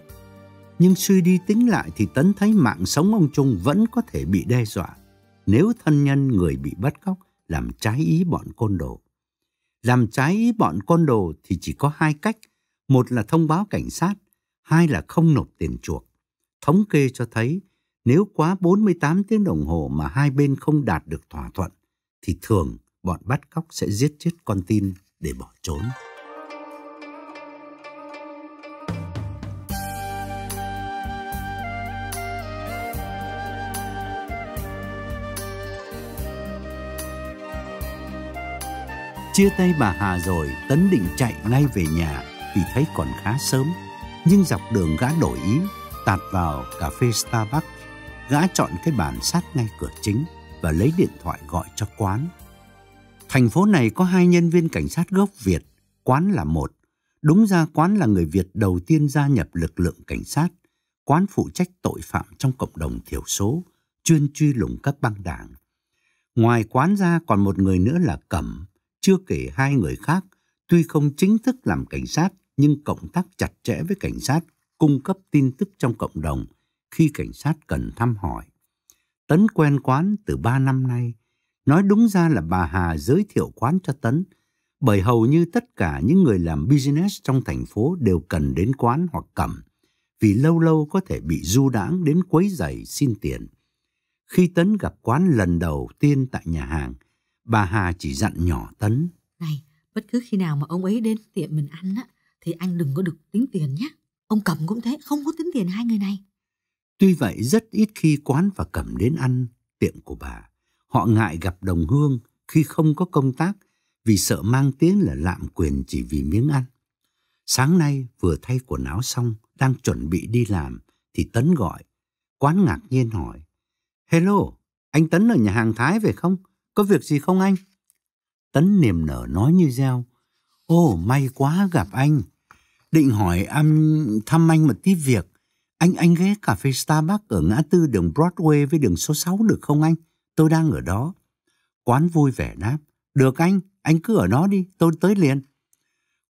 Nhưng suy đi tính lại thì Tấn thấy mạng sống ông Trung vẫn có thể bị đe dọa nếu thân nhân người bị bắt cóc làm trái ý bọn côn đồ. Làm trái ý bọn côn đồ thì chỉ có hai cách. Một là thông báo cảnh sát, hai là không nộp tiền chuộc. Thống kê cho thấy nếu quá 48 tiếng đồng hồ mà hai bên không đạt được thỏa thuận thì thường bọn bắt cóc sẽ giết chết con tin để bỏ trốn. Chia tay bà Hà rồi, Tấn định chạy ngay về nhà vì thấy còn khá sớm. Nhưng dọc đường gã đổi ý, tạt vào cà phê Starbucks. Gã chọn cái bàn sát ngay cửa chính và lấy điện thoại gọi cho quán. Thành phố này có hai nhân viên cảnh sát gốc Việt, quán là một. Đúng ra quán là người Việt đầu tiên gia nhập lực lượng cảnh sát. Quán phụ trách tội phạm trong cộng đồng thiểu số, chuyên truy lùng các băng đảng. Ngoài quán ra còn một người nữa là Cẩm, chưa kể hai người khác, tuy không chính thức làm cảnh sát nhưng cộng tác chặt chẽ với cảnh sát, cung cấp tin tức trong cộng đồng khi cảnh sát cần thăm hỏi. Tấn quen quán từ ba năm nay, nói đúng ra là bà Hà giới thiệu quán cho Tấn, bởi hầu như tất cả những người làm business trong thành phố đều cần đến quán hoặc cầm, vì lâu lâu có thể bị du đãng đến quấy giày xin tiền. Khi Tấn gặp quán lần đầu tiên tại nhà hàng, Bà Hà chỉ dặn nhỏ Tấn. Này, bất cứ khi nào mà ông ấy đến tiệm mình ăn á, thì anh đừng có được tính tiền nhé. Ông Cẩm cũng thế, không có tính tiền hai người này. Tuy vậy rất ít khi quán và Cẩm đến ăn tiệm của bà. Họ ngại gặp đồng hương khi không có công tác vì sợ mang tiếng là lạm quyền chỉ vì miếng ăn. Sáng nay vừa thay quần áo xong, đang chuẩn bị đi làm, thì Tấn gọi. Quán ngạc nhiên hỏi, Hello, anh Tấn ở nhà hàng Thái về không? Có việc gì không anh? Tấn niềm nở nói như reo. Ồ, may quá gặp anh. Định hỏi anh thăm anh một tí việc. Anh anh ghé cà phê Starbucks ở ngã tư đường Broadway với đường số 6 được không anh? Tôi đang ở đó. Quán vui vẻ đáp. Được anh, anh cứ ở đó đi, tôi tới liền.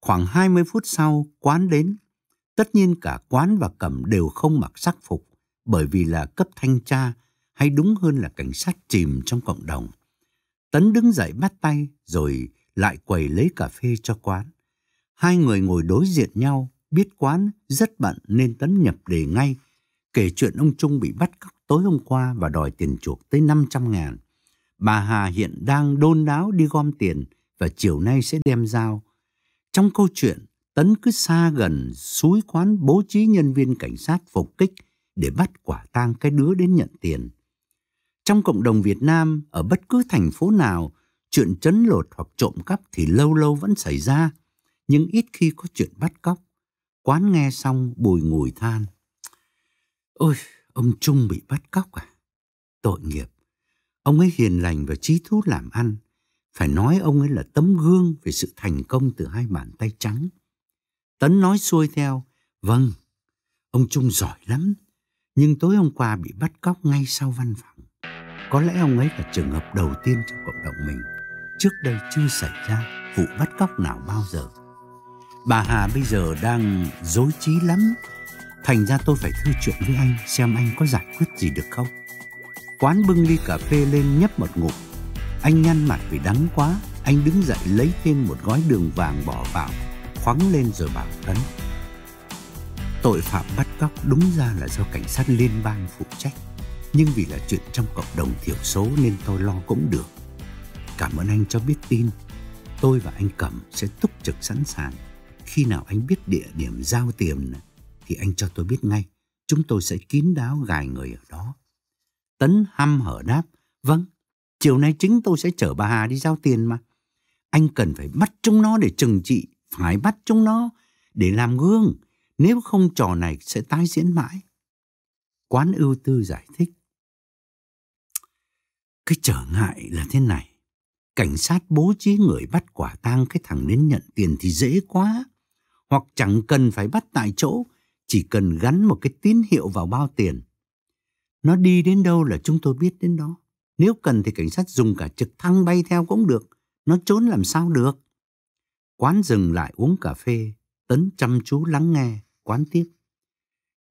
Khoảng 20 phút sau, quán đến. Tất nhiên cả quán và cẩm đều không mặc sắc phục, bởi vì là cấp thanh tra, hay đúng hơn là cảnh sát chìm trong cộng đồng. Tấn đứng dậy bắt tay rồi lại quầy lấy cà phê cho quán. Hai người ngồi đối diện nhau, biết quán rất bận nên Tấn nhập đề ngay, kể chuyện ông Trung bị bắt cóc tối hôm qua và đòi tiền chuộc tới 500 ngàn. Bà Hà hiện đang đôn đáo đi gom tiền và chiều nay sẽ đem giao. Trong câu chuyện, Tấn cứ xa gần suối quán bố trí nhân viên cảnh sát phục kích để bắt quả tang cái đứa đến nhận tiền. Trong cộng đồng Việt Nam, ở bất cứ thành phố nào, chuyện chấn lột hoặc trộm cắp thì lâu lâu vẫn xảy ra, nhưng ít khi có chuyện bắt cóc. Quán nghe xong bùi ngùi than. Ôi, ông Trung bị bắt cóc à? Tội nghiệp. Ông ấy hiền lành và trí thú làm ăn. Phải nói ông ấy là tấm gương về sự thành công từ hai bàn tay trắng. Tấn nói xuôi theo. Vâng, ông Trung giỏi lắm. Nhưng tối hôm qua bị bắt cóc ngay sau văn phòng. Có lẽ ông ấy là trường hợp đầu tiên trong cộng đồng mình. Trước đây chưa xảy ra vụ bắt cóc nào bao giờ. Bà Hà bây giờ đang dối trí lắm. Thành ra tôi phải thư chuyện với anh, xem anh có giải quyết gì được không. Quán bưng ly cà phê lên nhấp một ngụm. Anh nhăn mặt vì đắng quá. Anh đứng dậy lấy thêm một gói đường vàng bỏ vào. Khoắng lên rồi bảo Tấn. Tội phạm bắt cóc đúng ra là do cảnh sát liên bang phụ trách. Nhưng vì là chuyện trong cộng đồng thiểu số nên tôi lo cũng được. Cảm ơn anh cho biết tin. Tôi và anh Cẩm sẽ túc trực sẵn sàng. Khi nào anh biết địa điểm giao tiền thì anh cho tôi biết ngay. Chúng tôi sẽ kín đáo gài người ở đó. Tấn hăm hở đáp. Vâng, chiều nay chính tôi sẽ chở bà Hà đi giao tiền mà. Anh cần phải bắt chúng nó để trừng trị. Phải bắt chúng nó để làm gương. Nếu không trò này sẽ tái diễn mãi. Quán ưu tư giải thích. Cái trở ngại là thế này. Cảnh sát bố trí người bắt quả tang cái thằng đến nhận tiền thì dễ quá. Hoặc chẳng cần phải bắt tại chỗ, chỉ cần gắn một cái tín hiệu vào bao tiền. Nó đi đến đâu là chúng tôi biết đến đó. Nếu cần thì cảnh sát dùng cả trực thăng bay theo cũng được. Nó trốn làm sao được. Quán dừng lại uống cà phê. Tấn chăm chú lắng nghe. Quán tiếp.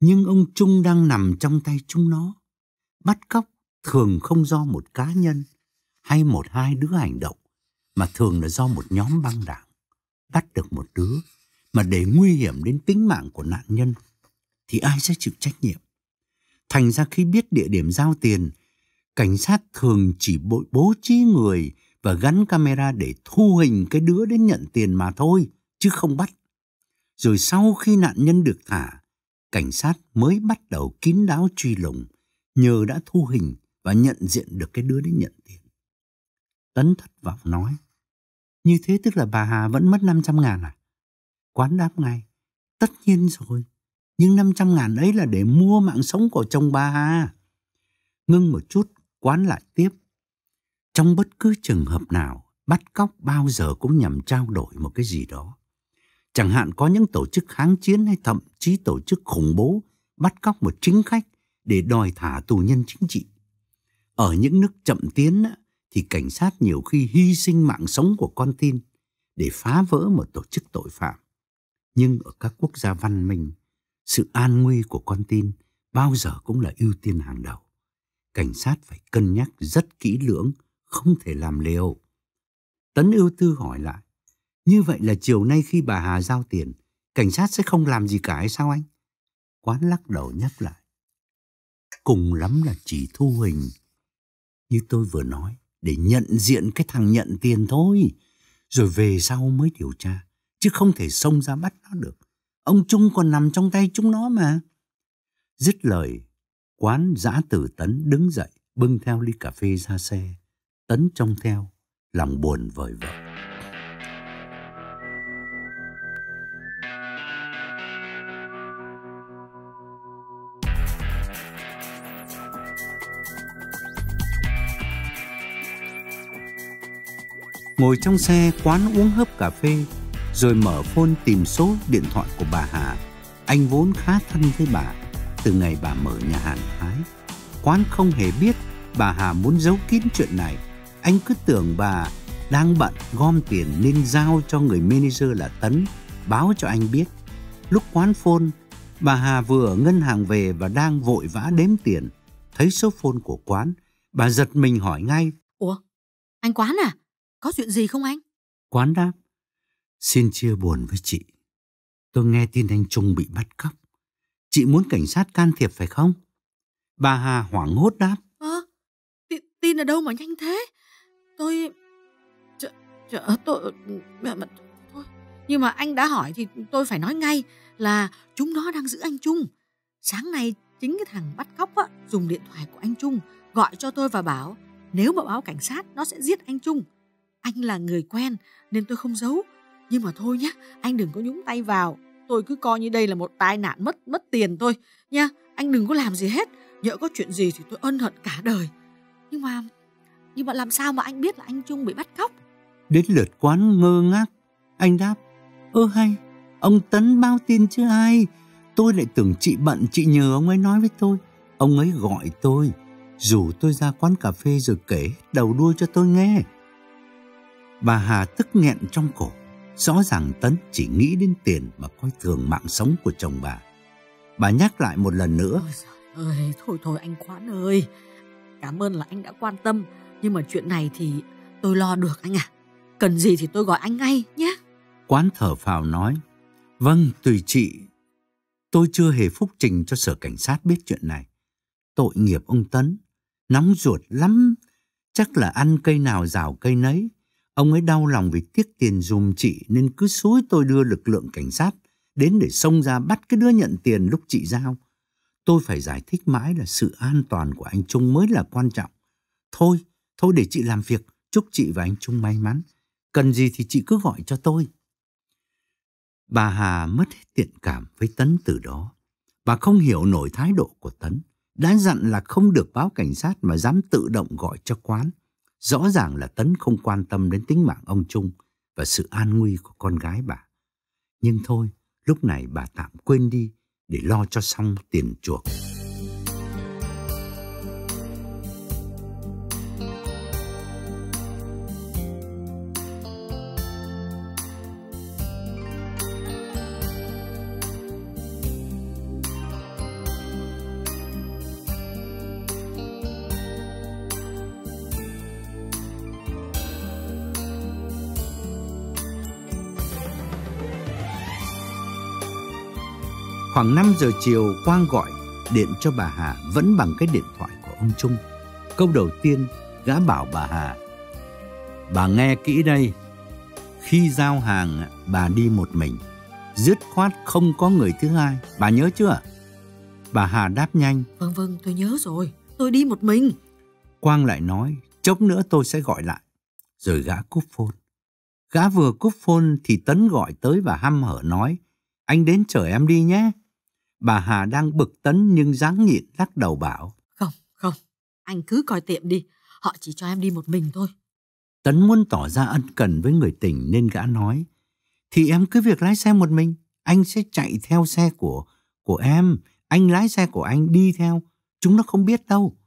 Nhưng ông Trung đang nằm trong tay chúng nó. Bắt cóc thường không do một cá nhân hay một hai đứa hành động, mà thường là do một nhóm băng đảng. Bắt được một đứa, mà để nguy hiểm đến tính mạng của nạn nhân thì ai sẽ chịu trách nhiệm? Thành ra khi biết địa điểm giao tiền, cảnh sát thường chỉ bố, bố trí người và gắn camera để thu hình cái đứa đến nhận tiền mà thôi, chứ không bắt. Rồi sau khi nạn nhân được thả, cảnh sát mới bắt đầu kín đáo truy lùng, nhờ đã thu hình và nhận diện được cái đứa đến nhận tiền. Tấn thất vọng nói, như thế tức là bà Hà vẫn mất 500 ngàn à? Quán đáp ngay, tất nhiên rồi, nhưng 500 ngàn ấy là để mua mạng sống của chồng bà Hà. Ngưng một chút, quán lại tiếp. Trong bất cứ trường hợp nào, bắt cóc bao giờ cũng nhằm trao đổi một cái gì đó. Chẳng hạn có những tổ chức kháng chiến hay thậm chí tổ chức khủng bố bắt cóc một chính khách để đòi thả tù nhân chính trị. Ở những nước chậm tiến thì cảnh sát nhiều khi hy sinh mạng sống của con tin để phá vỡ một tổ chức tội phạm. Nhưng ở các quốc gia văn minh, sự an nguy của con tin bao giờ cũng là ưu tiên hàng đầu. Cảnh sát phải cân nhắc rất kỹ lưỡng, không thể làm liều. Tấn ưu tư hỏi lại, như vậy là chiều nay khi bà Hà giao tiền, cảnh sát sẽ không làm gì cả hay sao anh? Quán lắc đầu nhắc lại. Cùng lắm là chỉ thu hình. Như tôi vừa nói, để nhận diện cái thằng nhận tiền thôi. Rồi về sau mới điều tra. Chứ không thể xông ra bắt nó được. Ông Trung còn nằm trong tay chúng nó mà. Dứt lời, quán giã tử Tấn đứng dậy, bưng theo ly cà phê ra xe. Tấn trông theo, lòng buồn vời vợi. Ngồi trong xe quán uống hớp cà phê rồi mở phone tìm số điện thoại của bà Hà Anh vốn khá thân với bà Từ ngày bà mở nhà hàng Thái Quán không hề biết bà Hà muốn giấu kín chuyện này Anh cứ tưởng bà đang bận gom tiền nên giao cho người manager là Tấn báo cho anh biết. Lúc quán phone, bà Hà vừa ở ngân hàng về và đang vội vã đếm tiền. Thấy số phone của quán, bà giật mình hỏi ngay. Ủa, anh quán à? Có chuyện gì không anh? Quán đáp. Xin chia buồn với chị. Tôi nghe tin anh Trung bị bắt cóc. Chị muốn cảnh sát can thiệp phải không? Bà Hà hoảng hốt đáp. Ơ, à, tin ở đâu mà nhanh thế? Tôi... Ch ch ờ, tôi... Thôi. Nhưng mà anh đã hỏi thì tôi phải nói ngay là chúng nó đang giữ anh Trung. Sáng nay chính cái thằng bắt cóc á, dùng điện thoại của anh Trung gọi cho tôi và bảo nếu mà báo cảnh sát nó sẽ giết anh Trung. Anh là người quen nên tôi không giấu. Nhưng mà thôi nhé, anh đừng có nhúng tay vào. Tôi cứ coi như đây là một tai nạn mất mất tiền thôi nha. Anh đừng có làm gì hết. Nhỡ có chuyện gì thì tôi ân hận cả đời. Nhưng mà nhưng mà làm sao mà anh biết là anh Trung bị bắt cóc? Đến lượt quán ngơ ngác, anh đáp: "Ơ hay, ông Tấn bao tin chứ ai? Tôi lại tưởng chị bận chị nhờ ông ấy nói với tôi. Ông ấy gọi tôi, rủ tôi ra quán cà phê rồi kể đầu đuôi cho tôi nghe." Bà Hà tức nghẹn trong cổ. Rõ ràng Tấn chỉ nghĩ đến tiền mà coi thường mạng sống của chồng bà. Bà nhắc lại một lần nữa. Ôi ơi, thôi thôi anh Khoán ơi. Cảm ơn là anh đã quan tâm. Nhưng mà chuyện này thì tôi lo được anh à. Cần gì thì tôi gọi anh ngay nhé. Quán thở phào nói. Vâng, tùy chị. Tôi chưa hề phúc trình cho sở cảnh sát biết chuyện này. Tội nghiệp ông Tấn. Nóng ruột lắm. Chắc là ăn cây nào rào cây nấy. Ông ấy đau lòng vì tiếc tiền dùm chị nên cứ xúi tôi đưa lực lượng cảnh sát đến để xông ra bắt cái đứa nhận tiền lúc chị giao. Tôi phải giải thích mãi là sự an toàn của anh Trung mới là quan trọng. Thôi, thôi để chị làm việc, chúc chị và anh Trung may mắn. Cần gì thì chị cứ gọi cho tôi. Bà Hà mất hết tiện cảm với Tấn từ đó. Bà không hiểu nổi thái độ của Tấn. Đã dặn là không được báo cảnh sát mà dám tự động gọi cho quán. Rõ ràng là Tấn không quan tâm đến tính mạng ông Trung và sự an nguy của con gái bà. Nhưng thôi, lúc này bà tạm quên đi để lo cho xong tiền chuộc. Khoảng 5 giờ chiều Quang gọi điện cho bà Hà vẫn bằng cái điện thoại của ông Trung. Câu đầu tiên gã bảo bà Hà Bà nghe kỹ đây. Khi giao hàng bà đi một mình. Dứt khoát không có người thứ hai. Bà nhớ chưa? Bà Hà đáp nhanh Vâng vâng tôi nhớ rồi. Tôi đi một mình. Quang lại nói Chốc nữa tôi sẽ gọi lại. Rồi gã cúp phone. Gã vừa cúp phone thì Tấn gọi tới và hăm hở nói Anh đến chở em đi nhé Bà Hà đang bực Tấn nhưng dáng nhịn lắc đầu bảo. Không không Anh cứ coi tiệm đi Họ chỉ cho em đi một mình thôi. Tấn muốn tỏ ra ân cần với người tình nên gã nói Thì em cứ việc lái xe một mình Anh sẽ chạy theo xe của của em Anh lái xe của anh đi theo Chúng nó không biết đâu.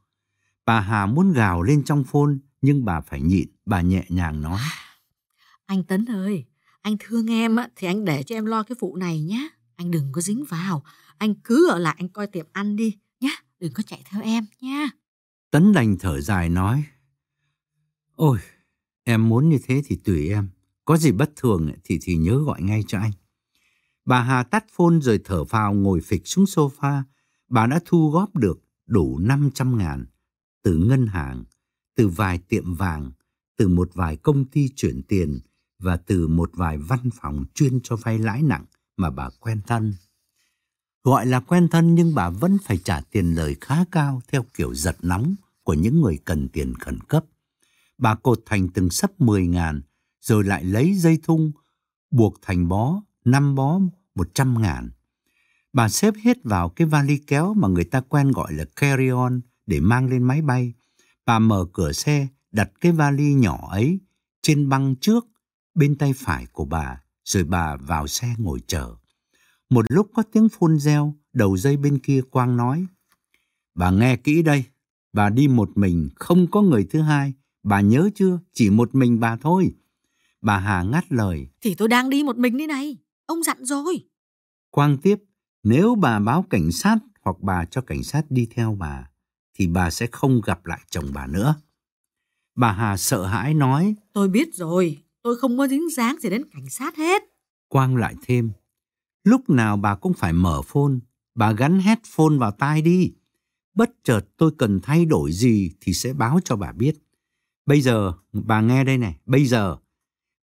Bà Hà muốn gào lên trong phôn Nhưng bà phải nhịn Bà nhẹ nhàng nói. Anh Tấn ơi Anh thương em á, thì anh để cho em lo cái vụ này nhé Anh đừng có dính vào anh cứ ở lại anh coi tiệm ăn đi nhé Đừng có chạy theo em nha Tấn đành thở dài nói Ôi Em muốn như thế thì tùy em. Có gì bất thường thì thì nhớ gọi ngay cho anh. Bà Hà tắt phone rồi thở phào ngồi phịch xuống sofa. Bà đã thu góp được đủ 500 ngàn từ ngân hàng, từ vài tiệm vàng, từ một vài công ty chuyển tiền và từ một vài văn phòng chuyên cho vay lãi nặng mà bà quen thân. Gọi là quen thân nhưng bà vẫn phải trả tiền lời khá cao theo kiểu giật nóng của những người cần tiền khẩn cấp bà cột thành từng sấp 10 ngàn, rồi lại lấy dây thun, buộc thành bó, năm bó, 100 ngàn. Bà xếp hết vào cái vali kéo mà người ta quen gọi là carry-on để mang lên máy bay. Bà mở cửa xe, đặt cái vali nhỏ ấy trên băng trước, bên tay phải của bà, rồi bà vào xe ngồi chờ. Một lúc có tiếng phun reo, đầu dây bên kia Quang nói. Bà nghe kỹ đây, bà đi một mình, không có người thứ hai, Bà nhớ chưa? Chỉ một mình bà thôi. Bà Hà ngắt lời. Thì tôi đang đi một mình đây này. Ông dặn rồi. Quang tiếp. Nếu bà báo cảnh sát hoặc bà cho cảnh sát đi theo bà, thì bà sẽ không gặp lại chồng bà nữa. Bà Hà sợ hãi nói. Tôi biết rồi. Tôi không có dính dáng gì đến cảnh sát hết. Quang lại thêm. Lúc nào bà cũng phải mở phone. Bà gắn headphone vào tai đi. Bất chợt tôi cần thay đổi gì thì sẽ báo cho bà biết. Bây giờ, bà nghe đây này, bây giờ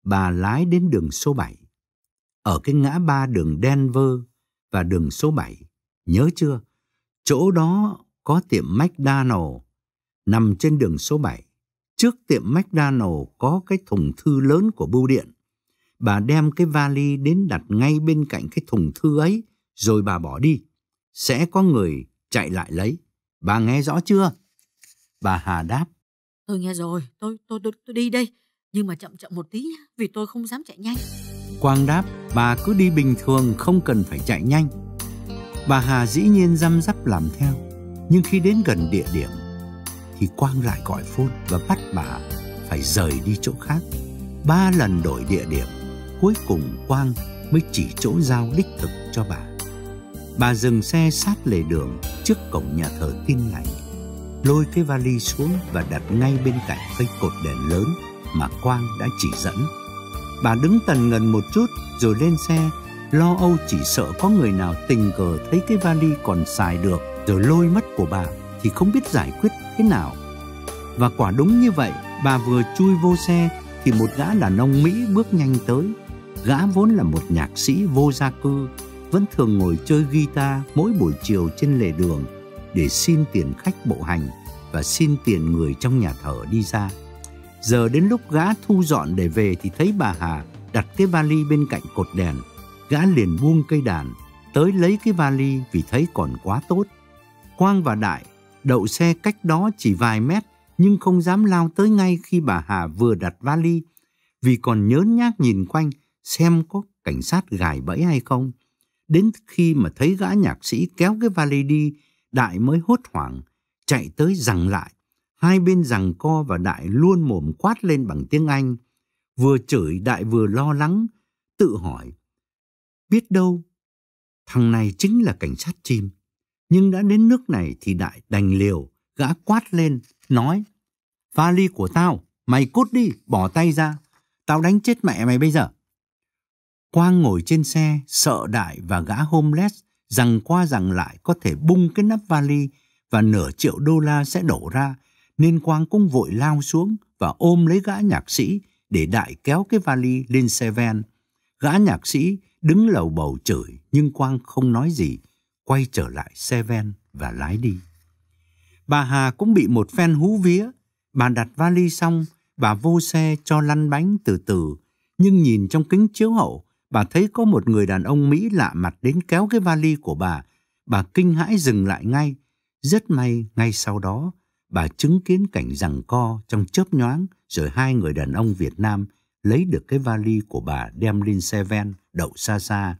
bà lái đến đường số 7. Ở cái ngã ba đường Denver và đường số 7. Nhớ chưa? Chỗ đó có tiệm McDonald nằm trên đường số 7. Trước tiệm McDonald có cái thùng thư lớn của bưu điện. Bà đem cái vali đến đặt ngay bên cạnh cái thùng thư ấy, rồi bà bỏ đi. Sẽ có người chạy lại lấy. Bà nghe rõ chưa? Bà Hà đáp. Tôi nghe rồi, tôi tôi tôi, tôi đi đây, nhưng mà chậm chậm một tí nhá, vì tôi không dám chạy nhanh. Quang đáp, bà cứ đi bình thường không cần phải chạy nhanh. Bà Hà dĩ nhiên răm rắp làm theo, nhưng khi đến gần địa điểm thì Quang lại gọi phone và bắt bà phải rời đi chỗ khác. Ba lần đổi địa điểm, cuối cùng Quang mới chỉ chỗ giao đích thực cho bà. Bà dừng xe sát lề đường trước cổng nhà thờ tin lành lôi cái vali xuống và đặt ngay bên cạnh cây cột đèn lớn mà Quang đã chỉ dẫn. Bà đứng tần ngần một chút rồi lên xe, lo âu chỉ sợ có người nào tình cờ thấy cái vali còn xài được rồi lôi mất của bà thì không biết giải quyết thế nào. Và quả đúng như vậy, bà vừa chui vô xe thì một gã đàn ông Mỹ bước nhanh tới. Gã vốn là một nhạc sĩ vô gia cư, vẫn thường ngồi chơi guitar mỗi buổi chiều trên lề đường để xin tiền khách bộ hành và xin tiền người trong nhà thờ đi ra. Giờ đến lúc gã thu dọn để về thì thấy bà Hà đặt cái vali bên cạnh cột đèn. Gã liền buông cây đàn, tới lấy cái vali vì thấy còn quá tốt. Quang và Đại đậu xe cách đó chỉ vài mét nhưng không dám lao tới ngay khi bà Hà vừa đặt vali vì còn nhớ nhác nhìn quanh xem có cảnh sát gài bẫy hay không. Đến khi mà thấy gã nhạc sĩ kéo cái vali đi Đại mới hốt hoảng, chạy tới rằng lại. Hai bên rằng co và Đại luôn mồm quát lên bằng tiếng Anh. Vừa chửi Đại vừa lo lắng, tự hỏi. Biết đâu, thằng này chính là cảnh sát chim. Nhưng đã đến nước này thì Đại đành liều, gã quát lên, nói. Vali của tao, mày cút đi, bỏ tay ra. Tao đánh chết mẹ mày bây giờ. Quang ngồi trên xe, sợ Đại và gã homeless rằng qua rằng lại có thể bung cái nắp vali và nửa triệu đô la sẽ đổ ra, nên Quang cũng vội lao xuống và ôm lấy gã nhạc sĩ để đại kéo cái vali lên xe ven. Gã nhạc sĩ đứng lầu bầu chửi nhưng Quang không nói gì, quay trở lại xe ven và lái đi. Bà Hà cũng bị một phen hú vía. Bà đặt vali xong, bà vô xe cho lăn bánh từ từ. Nhưng nhìn trong kính chiếu hậu, bà thấy có một người đàn ông Mỹ lạ mặt đến kéo cái vali của bà. Bà kinh hãi dừng lại ngay. Rất may ngay sau đó, bà chứng kiến cảnh rằng co trong chớp nhoáng rồi hai người đàn ông Việt Nam lấy được cái vali của bà đem lên xe ven đậu xa xa.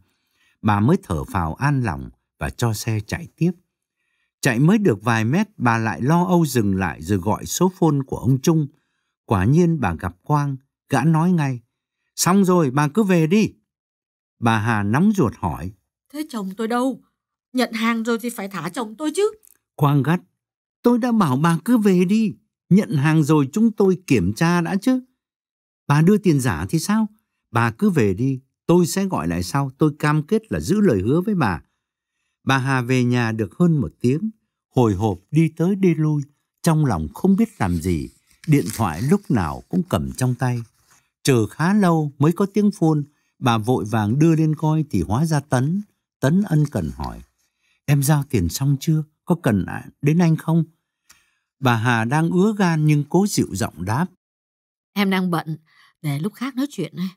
Bà mới thở phào an lòng và cho xe chạy tiếp. Chạy mới được vài mét, bà lại lo âu dừng lại rồi gọi số phone của ông Trung. Quả nhiên bà gặp Quang, gã nói ngay. Xong rồi, bà cứ về đi. Bà Hà nóng ruột hỏi. Thế chồng tôi đâu? Nhận hàng rồi thì phải thả chồng tôi chứ. Quang gắt. Tôi đã bảo bà cứ về đi. Nhận hàng rồi chúng tôi kiểm tra đã chứ. Bà đưa tiền giả thì sao? Bà cứ về đi, tôi sẽ gọi lại sau. Tôi cam kết là giữ lời hứa với bà. Bà Hà về nhà được hơn một tiếng, hồi hộp đi tới đi lui, trong lòng không biết làm gì, điện thoại lúc nào cũng cầm trong tay. Chờ khá lâu mới có tiếng phone, bà vội vàng đưa lên coi thì hóa ra Tấn. Tấn ân cần hỏi, em giao tiền xong chưa? Có cần đến anh không? Bà Hà đang ứa gan nhưng cố dịu giọng đáp. Em đang bận, để lúc khác nói chuyện này.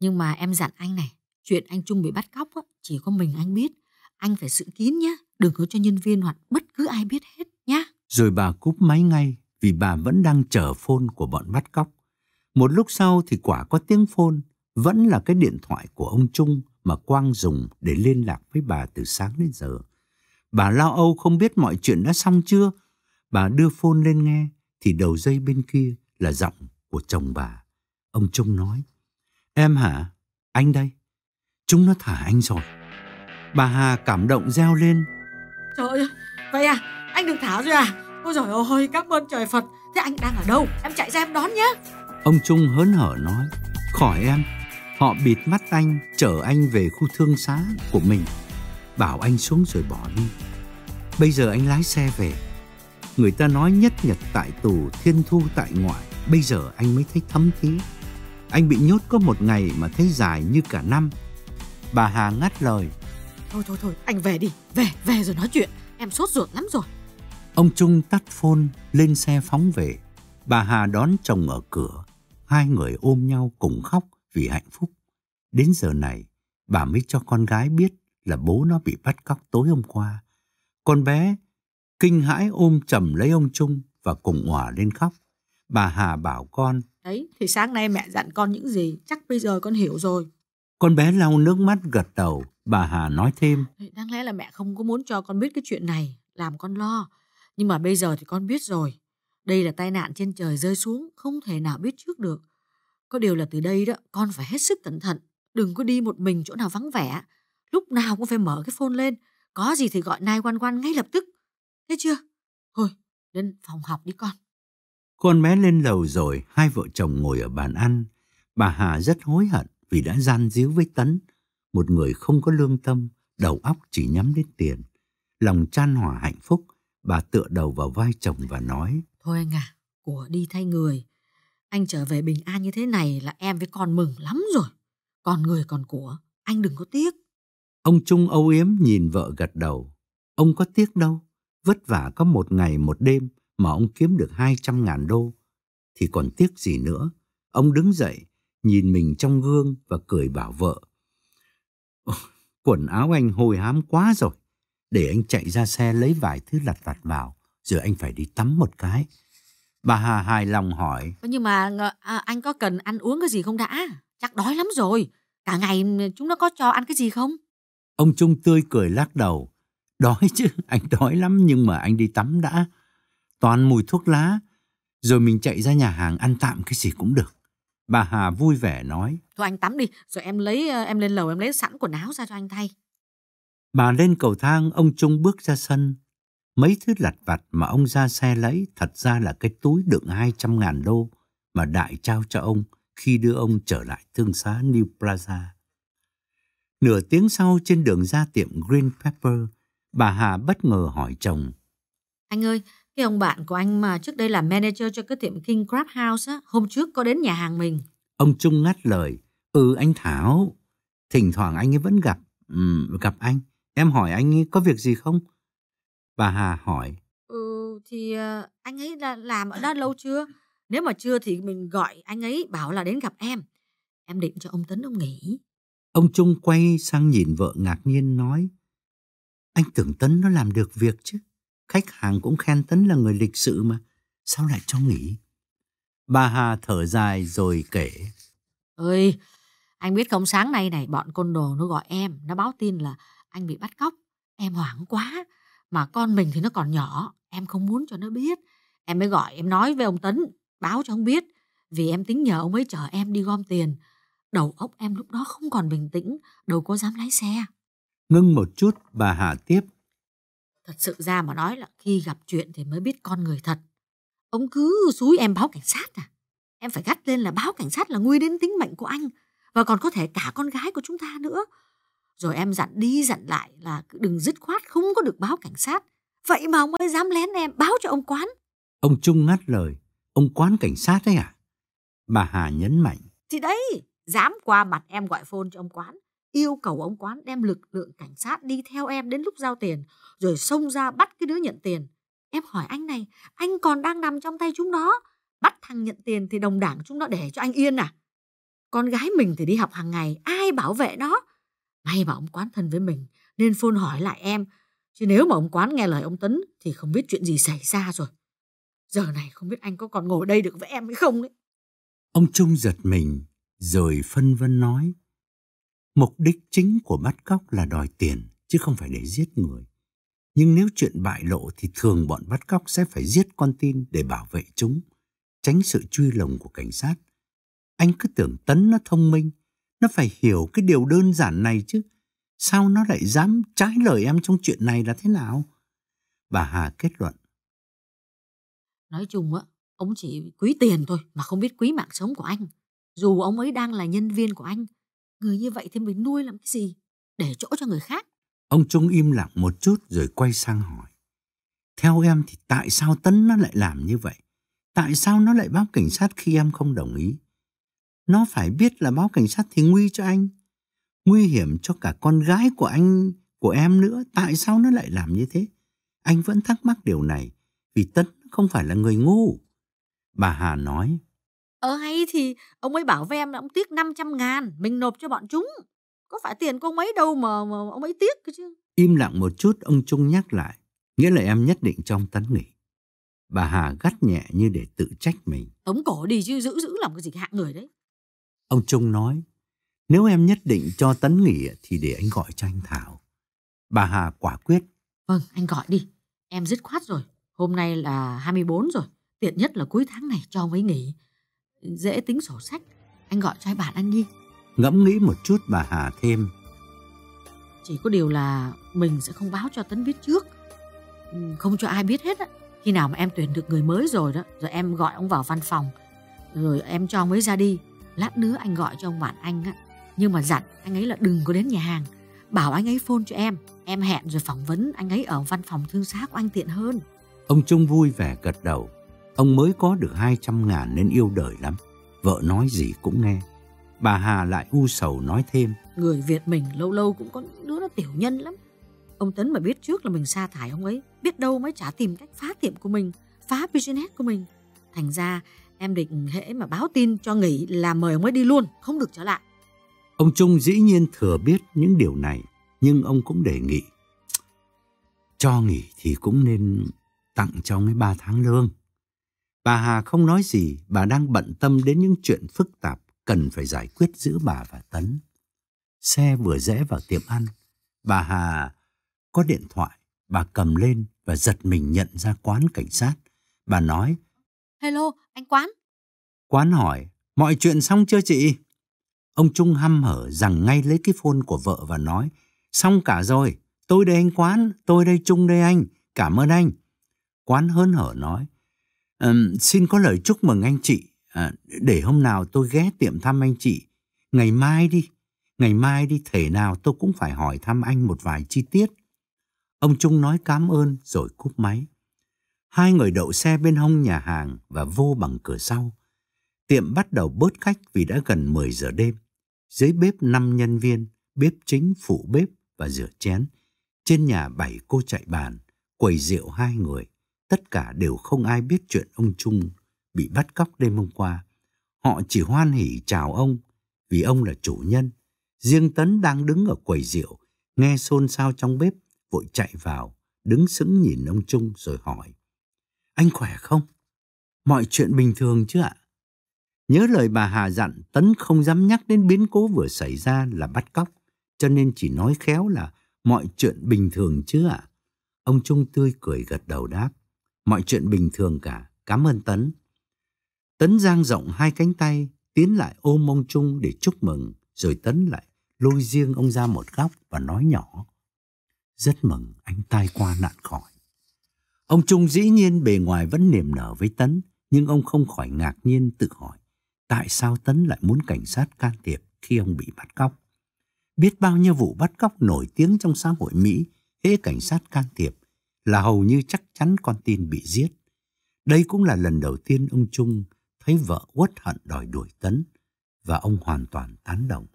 Nhưng mà em dặn anh này, chuyện anh Trung bị bắt cóc á, chỉ có mình anh biết. Anh phải sự kín nhé, đừng có cho nhân viên hoặc bất cứ ai biết hết nhé. Rồi bà cúp máy ngay vì bà vẫn đang chờ phone của bọn bắt cóc. Một lúc sau thì quả có tiếng phone, vẫn là cái điện thoại của ông Trung mà Quang dùng để liên lạc với bà từ sáng đến giờ. Bà lao âu không biết mọi chuyện đã xong chưa. Bà đưa phone lên nghe thì đầu dây bên kia là giọng của chồng bà. Ông Trung nói, em hả? Anh đây. Chúng nó thả anh rồi. Bà Hà cảm động reo lên. Trời ơi, vậy à, anh được thả rồi à? Ôi trời ơi, cảm ơn trời Phật. Thế anh đang ở đâu? Em chạy ra em đón nhé. Ông Trung hớn hở nói, khỏi em. Họ bịt mắt anh, chở anh về khu thương xá của mình. Bảo anh xuống rồi bỏ đi. Bây giờ anh lái xe về. Người ta nói nhất nhật tại tù, thiên thu tại ngoại. Bây giờ anh mới thấy thấm thí. Anh bị nhốt có một ngày mà thấy dài như cả năm. Bà Hà ngắt lời. Thôi thôi thôi, anh về đi, về, về rồi nói chuyện. Em sốt ruột lắm rồi. Ông Trung tắt phone, lên xe phóng về. Bà Hà đón chồng ở cửa. Hai người ôm nhau cùng khóc vì hạnh phúc. Đến giờ này, bà mới cho con gái biết là bố nó bị bắt cóc tối hôm qua. Con bé kinh hãi ôm chầm lấy ông Trung và cùng òa lên khóc. Bà Hà bảo con. Đấy, thì sáng nay mẹ dặn con những gì, chắc bây giờ con hiểu rồi. Con bé lau nước mắt gật đầu, bà Hà nói thêm. Đáng lẽ là mẹ không có muốn cho con biết cái chuyện này, làm con lo. Nhưng mà bây giờ thì con biết rồi. Đây là tai nạn trên trời rơi xuống, không thể nào biết trước được. Có điều là từ đây đó, con phải hết sức cẩn thận. Đừng có đi một mình chỗ nào vắng vẻ. Lúc nào cũng phải mở cái phone lên. Có gì thì gọi nai quan quan ngay lập tức. Thế chưa? Thôi, lên phòng học đi con. Con bé lên lầu rồi, hai vợ chồng ngồi ở bàn ăn. Bà Hà rất hối hận vì đã gian díu với Tấn, một người không có lương tâm, đầu óc chỉ nhắm đến tiền. Lòng chan hòa hạnh phúc, bà tựa đầu vào vai chồng và nói. Thôi anh à, của đi thay người. Anh trở về bình an như thế này là em với con mừng lắm rồi. Còn người còn của, anh đừng có tiếc. Ông Trung âu yếm nhìn vợ gật đầu. Ông có tiếc đâu, vất vả có một ngày một đêm mà ông kiếm được 200 ngàn đô. Thì còn tiếc gì nữa. Ông đứng dậy, nhìn mình trong gương và cười bảo vợ. Quần áo anh hôi hám quá rồi. Để anh chạy ra xe lấy vài thứ lặt vặt vào, rồi anh phải đi tắm một cái. Bà Hà hài lòng hỏi. Nhưng mà à, anh có cần ăn uống cái gì không đã? Chắc đói lắm rồi. Cả ngày chúng nó có cho ăn cái gì không? Ông Trung tươi cười lắc đầu. Đói chứ, anh đói lắm nhưng mà anh đi tắm đã. Toàn mùi thuốc lá. Rồi mình chạy ra nhà hàng ăn tạm cái gì cũng được. Bà Hà vui vẻ nói. Thôi anh tắm đi, rồi em lấy ờ, em lên lầu em lấy sẵn quần áo ra cho anh thay. Bà lên cầu thang, ông Trung bước ra sân. Mấy thứ lặt vặt mà ông ra xe lấy thật ra là cái túi đựng 200 ngàn đô mà Đại trao cho ông khi đưa ông trở lại thương xá New Plaza. Nửa tiếng sau trên đường ra tiệm Green Pepper, bà Hà bất ngờ hỏi chồng. Anh ơi, cái ông bạn của anh mà trước đây là manager cho cái tiệm King Crab House á, hôm trước có đến nhà hàng mình. Ông Trung ngắt lời. Ừ anh Thảo, thỉnh thoảng anh ấy vẫn gặp, um, gặp anh. Em hỏi anh ấy có việc gì không? Bà Hà hỏi. Ừ thì uh, anh ấy là làm ở đó lâu chưa? Nếu mà chưa thì mình gọi anh ấy bảo là đến gặp em. Em định cho ông Tấn ông nghỉ. Ông Trung quay sang nhìn vợ ngạc nhiên nói. Anh tưởng Tấn nó làm được việc chứ. Khách hàng cũng khen Tấn là người lịch sự mà. Sao lại cho nghỉ? Bà Hà thở dài rồi kể. Ơi, anh biết không sáng nay này bọn côn đồ nó gọi em. Nó báo tin là anh bị bắt cóc. Em hoảng quá. Mà con mình thì nó còn nhỏ. Em không muốn cho nó biết. Em mới gọi em nói với ông Tấn. Báo cho ông biết. Vì em tính nhờ ông ấy chở em đi gom tiền. Đầu óc em lúc đó không còn bình tĩnh. Đâu có dám lái xe. Ngưng một chút bà Hà tiếp. Thật sự ra mà nói là khi gặp chuyện thì mới biết con người thật. Ông cứ xúi em báo cảnh sát à? Em phải gắt lên là báo cảnh sát là nguy đến tính mệnh của anh và còn có thể cả con gái của chúng ta nữa. Rồi em dặn đi dặn lại là đừng dứt khoát không có được báo cảnh sát. Vậy mà ông ấy dám lén em báo cho ông quán. Ông Trung ngắt lời. Ông quán cảnh sát đấy à? Bà Hà nhấn mạnh. Thì đấy, dám qua mặt em gọi phone cho ông quán. Yêu cầu ông quán đem lực lượng cảnh sát đi theo em đến lúc giao tiền. Rồi xông ra bắt cái đứa nhận tiền. Em hỏi anh này, anh còn đang nằm trong tay chúng nó. Bắt thằng nhận tiền thì đồng đảng chúng nó để cho anh yên à? Con gái mình thì đi học hàng ngày, ai bảo vệ nó? May mà ông quán thân với mình, nên phôn hỏi lại em. Chứ nếu mà ông quán nghe lời ông Tấn thì không biết chuyện gì xảy ra rồi. Giờ này không biết anh có còn ngồi đây được với em hay không đấy. Ông Trung giật mình, rồi phân vân nói. Mục đích chính của bắt cóc là đòi tiền, chứ không phải để giết người. Nhưng nếu chuyện bại lộ thì thường bọn bắt cóc sẽ phải giết con tin để bảo vệ chúng, tránh sự truy lùng của cảnh sát. Anh cứ tưởng Tấn nó thông minh, nó phải hiểu cái điều đơn giản này chứ. Sao nó lại dám trái lời em trong chuyện này là thế nào? Bà Hà kết luận. Nói chung á, ông chỉ quý tiền thôi mà không biết quý mạng sống của anh. Dù ông ấy đang là nhân viên của anh, người như vậy thì mình nuôi làm cái gì? Để chỗ cho người khác. Ông Trung im lặng một chút rồi quay sang hỏi. Theo em thì tại sao Tấn nó lại làm như vậy? Tại sao nó lại báo cảnh sát khi em không đồng ý? Nó phải biết là báo cảnh sát thì nguy cho anh. Nguy hiểm cho cả con gái của anh, của em nữa. Tại sao nó lại làm như thế? Anh vẫn thắc mắc điều này. Vì Tấn không phải là người ngu. Bà Hà nói. Ờ hay thì ông ấy bảo với em là ông tiếc 500 ngàn. Mình nộp cho bọn chúng. Có phải tiền của ông ấy đâu mà, mà ông ấy tiếc cơ chứ. Im lặng một chút ông Trung nhắc lại. Nghĩa là em nhất định trong tấn nghỉ. Bà Hà gắt nhẹ như để tự trách mình. Tống cổ đi chứ giữ giữ làm cái gì hạng người đấy. Ông Trung nói. Nếu em nhất định cho Tấn nghỉ thì để anh gọi cho anh Thảo. Bà Hà quả quyết. Vâng, anh gọi đi. Em dứt khoát rồi. Hôm nay là 24 rồi. Tiện nhất là cuối tháng này cho ông ấy nghỉ. Dễ tính sổ sách. Anh gọi cho hai bạn anh đi. Ngẫm nghĩ một chút bà Hà thêm. Chỉ có điều là mình sẽ không báo cho Tấn biết trước. Không cho ai biết hết á. Khi nào mà em tuyển được người mới rồi đó, rồi em gọi ông vào văn phòng. Rồi em cho ông ấy ra đi. Lát nữa anh gọi cho ông bạn anh á. Nhưng mà dặn anh ấy là đừng có đến nhà hàng. Bảo anh ấy phone cho em. Em hẹn rồi phỏng vấn anh ấy ở văn phòng thương xá của anh tiện hơn. Ông Trung vui vẻ gật đầu. Ông mới có được 200 ngàn nên yêu đời lắm. Vợ nói gì cũng nghe. Bà Hà lại u sầu nói thêm. Người Việt mình lâu lâu cũng có đứa nó tiểu nhân lắm. Ông Tấn mà biết trước là mình sa thải ông ấy. Biết đâu mới chả tìm cách phá tiệm của mình. Phá business của mình. Thành ra em định hễ mà báo tin cho nghỉ là mời ông ấy đi luôn. Không được trở lại. Ông Trung dĩ nhiên thừa biết những điều này. Nhưng ông cũng đề nghị. Cho nghỉ thì cũng nên tặng cho ông ấy ba tháng lương. Bà Hà không nói gì, bà đang bận tâm đến những chuyện phức tạp cần phải giải quyết giữa bà và Tấn. Xe vừa rẽ vào tiệm ăn, bà Hà có điện thoại, bà cầm lên và giật mình nhận ra quán cảnh sát. Bà nói, Hello, anh Quán. Quán hỏi, mọi chuyện xong chưa chị? Ông Trung hăm hở rằng ngay lấy cái phone của vợ và nói, xong cả rồi, tôi đây anh Quán, tôi đây Trung đây anh, cảm ơn anh. Quán hớn hở nói, um, xin có lời chúc mừng anh chị, à, để hôm nào tôi ghé tiệm thăm anh chị, ngày mai đi, Ngày mai đi thể nào tôi cũng phải hỏi thăm anh một vài chi tiết. Ông Trung nói cảm ơn rồi cúp máy. Hai người đậu xe bên hông nhà hàng và vô bằng cửa sau. Tiệm bắt đầu bớt khách vì đã gần 10 giờ đêm. Dưới bếp 5 nhân viên, bếp chính, phụ bếp và rửa chén. Trên nhà bảy cô chạy bàn, quầy rượu hai người. Tất cả đều không ai biết chuyện ông Trung bị bắt cóc đêm hôm qua. Họ chỉ hoan hỉ chào ông vì ông là chủ nhân. Riêng Tấn đang đứng ở quầy rượu, nghe xôn xao trong bếp, vội chạy vào, đứng sững nhìn ông Trung rồi hỏi. Anh khỏe không? Mọi chuyện bình thường chứ ạ? Nhớ lời bà Hà dặn Tấn không dám nhắc đến biến cố vừa xảy ra là bắt cóc, cho nên chỉ nói khéo là mọi chuyện bình thường chứ ạ? Ông Trung tươi cười gật đầu đáp. Mọi chuyện bình thường cả, cảm ơn Tấn. Tấn giang rộng hai cánh tay, tiến lại ôm ông Trung để chúc mừng, rồi Tấn lại lôi riêng ông ra một góc và nói nhỏ. Rất mừng anh tai qua nạn khỏi. Ông Trung dĩ nhiên bề ngoài vẫn niềm nở với Tấn, nhưng ông không khỏi ngạc nhiên tự hỏi tại sao Tấn lại muốn cảnh sát can thiệp khi ông bị bắt cóc. Biết bao nhiêu vụ bắt cóc nổi tiếng trong xã hội Mỹ, hễ cảnh sát can thiệp là hầu như chắc chắn con tin bị giết. Đây cũng là lần đầu tiên ông Trung thấy vợ uất hận đòi đuổi Tấn và ông hoàn toàn tán đồng.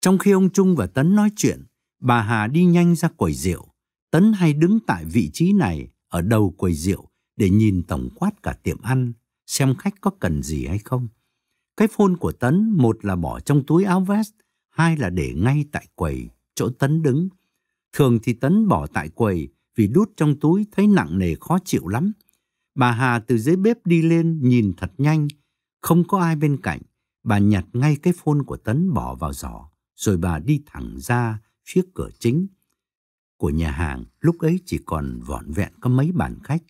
Trong khi ông Trung và Tấn nói chuyện, bà Hà đi nhanh ra quầy rượu. Tấn hay đứng tại vị trí này ở đầu quầy rượu để nhìn tổng quát cả tiệm ăn, xem khách có cần gì hay không. Cái phone của Tấn một là bỏ trong túi áo vest, hai là để ngay tại quầy chỗ Tấn đứng. Thường thì Tấn bỏ tại quầy vì đút trong túi thấy nặng nề khó chịu lắm. Bà Hà từ dưới bếp đi lên nhìn thật nhanh, không có ai bên cạnh. Bà nhặt ngay cái phone của Tấn bỏ vào giỏ, rồi bà đi thẳng ra phía cửa chính của nhà hàng. Lúc ấy chỉ còn vỏn vẹn có mấy bàn khách.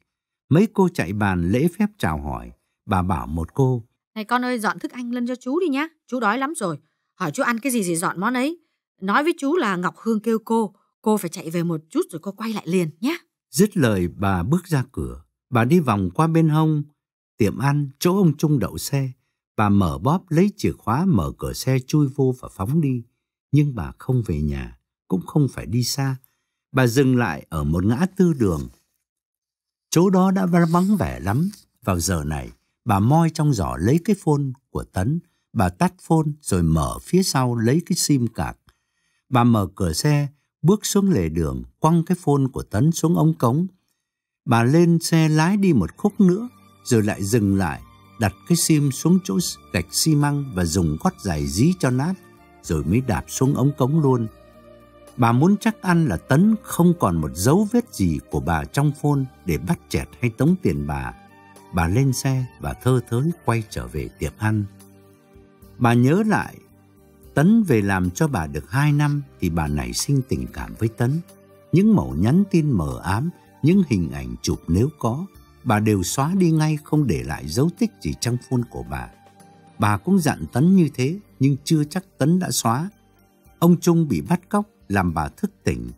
Mấy cô chạy bàn lễ phép chào hỏi. Bà bảo một cô. Này con ơi dọn thức ăn lên cho chú đi nhá. Chú đói lắm rồi. Hỏi chú ăn cái gì thì dọn món ấy. Nói với chú là Ngọc Hương kêu cô. Cô phải chạy về một chút rồi cô quay lại liền nhé. Dứt lời bà bước ra cửa. Bà đi vòng qua bên hông, tiệm ăn, chỗ ông Trung đậu xe. Bà mở bóp lấy chìa khóa mở cửa xe chui vô và phóng đi. Nhưng bà không về nhà, cũng không phải đi xa. Bà dừng lại ở một ngã tư đường. Chỗ đó đã vắng vẻ lắm. Vào giờ này, bà moi trong giỏ lấy cái phone của Tấn. Bà tắt phone rồi mở phía sau lấy cái sim cạc, Bà mở cửa xe, bước xuống lề đường, quăng cái phone của Tấn xuống ống cống. Bà lên xe lái đi một khúc nữa, rồi lại dừng lại, đặt cái sim xuống chỗ gạch xi măng và dùng gót giày dí cho nát, rồi mới đạp xuống ống cống luôn. Bà muốn chắc ăn là Tấn không còn một dấu vết gì của bà trong phôn để bắt chẹt hay tống tiền bà. Bà lên xe và thơ thới quay trở về tiệm ăn. Bà nhớ lại, Tấn về làm cho bà được hai năm thì bà nảy sinh tình cảm với Tấn. Những mẫu nhắn tin mờ ám những hình ảnh chụp nếu có, bà đều xóa đi ngay không để lại dấu tích gì trong phôn của bà. Bà cũng dặn Tấn như thế, nhưng chưa chắc Tấn đã xóa. Ông Trung bị bắt cóc làm bà thức tỉnh.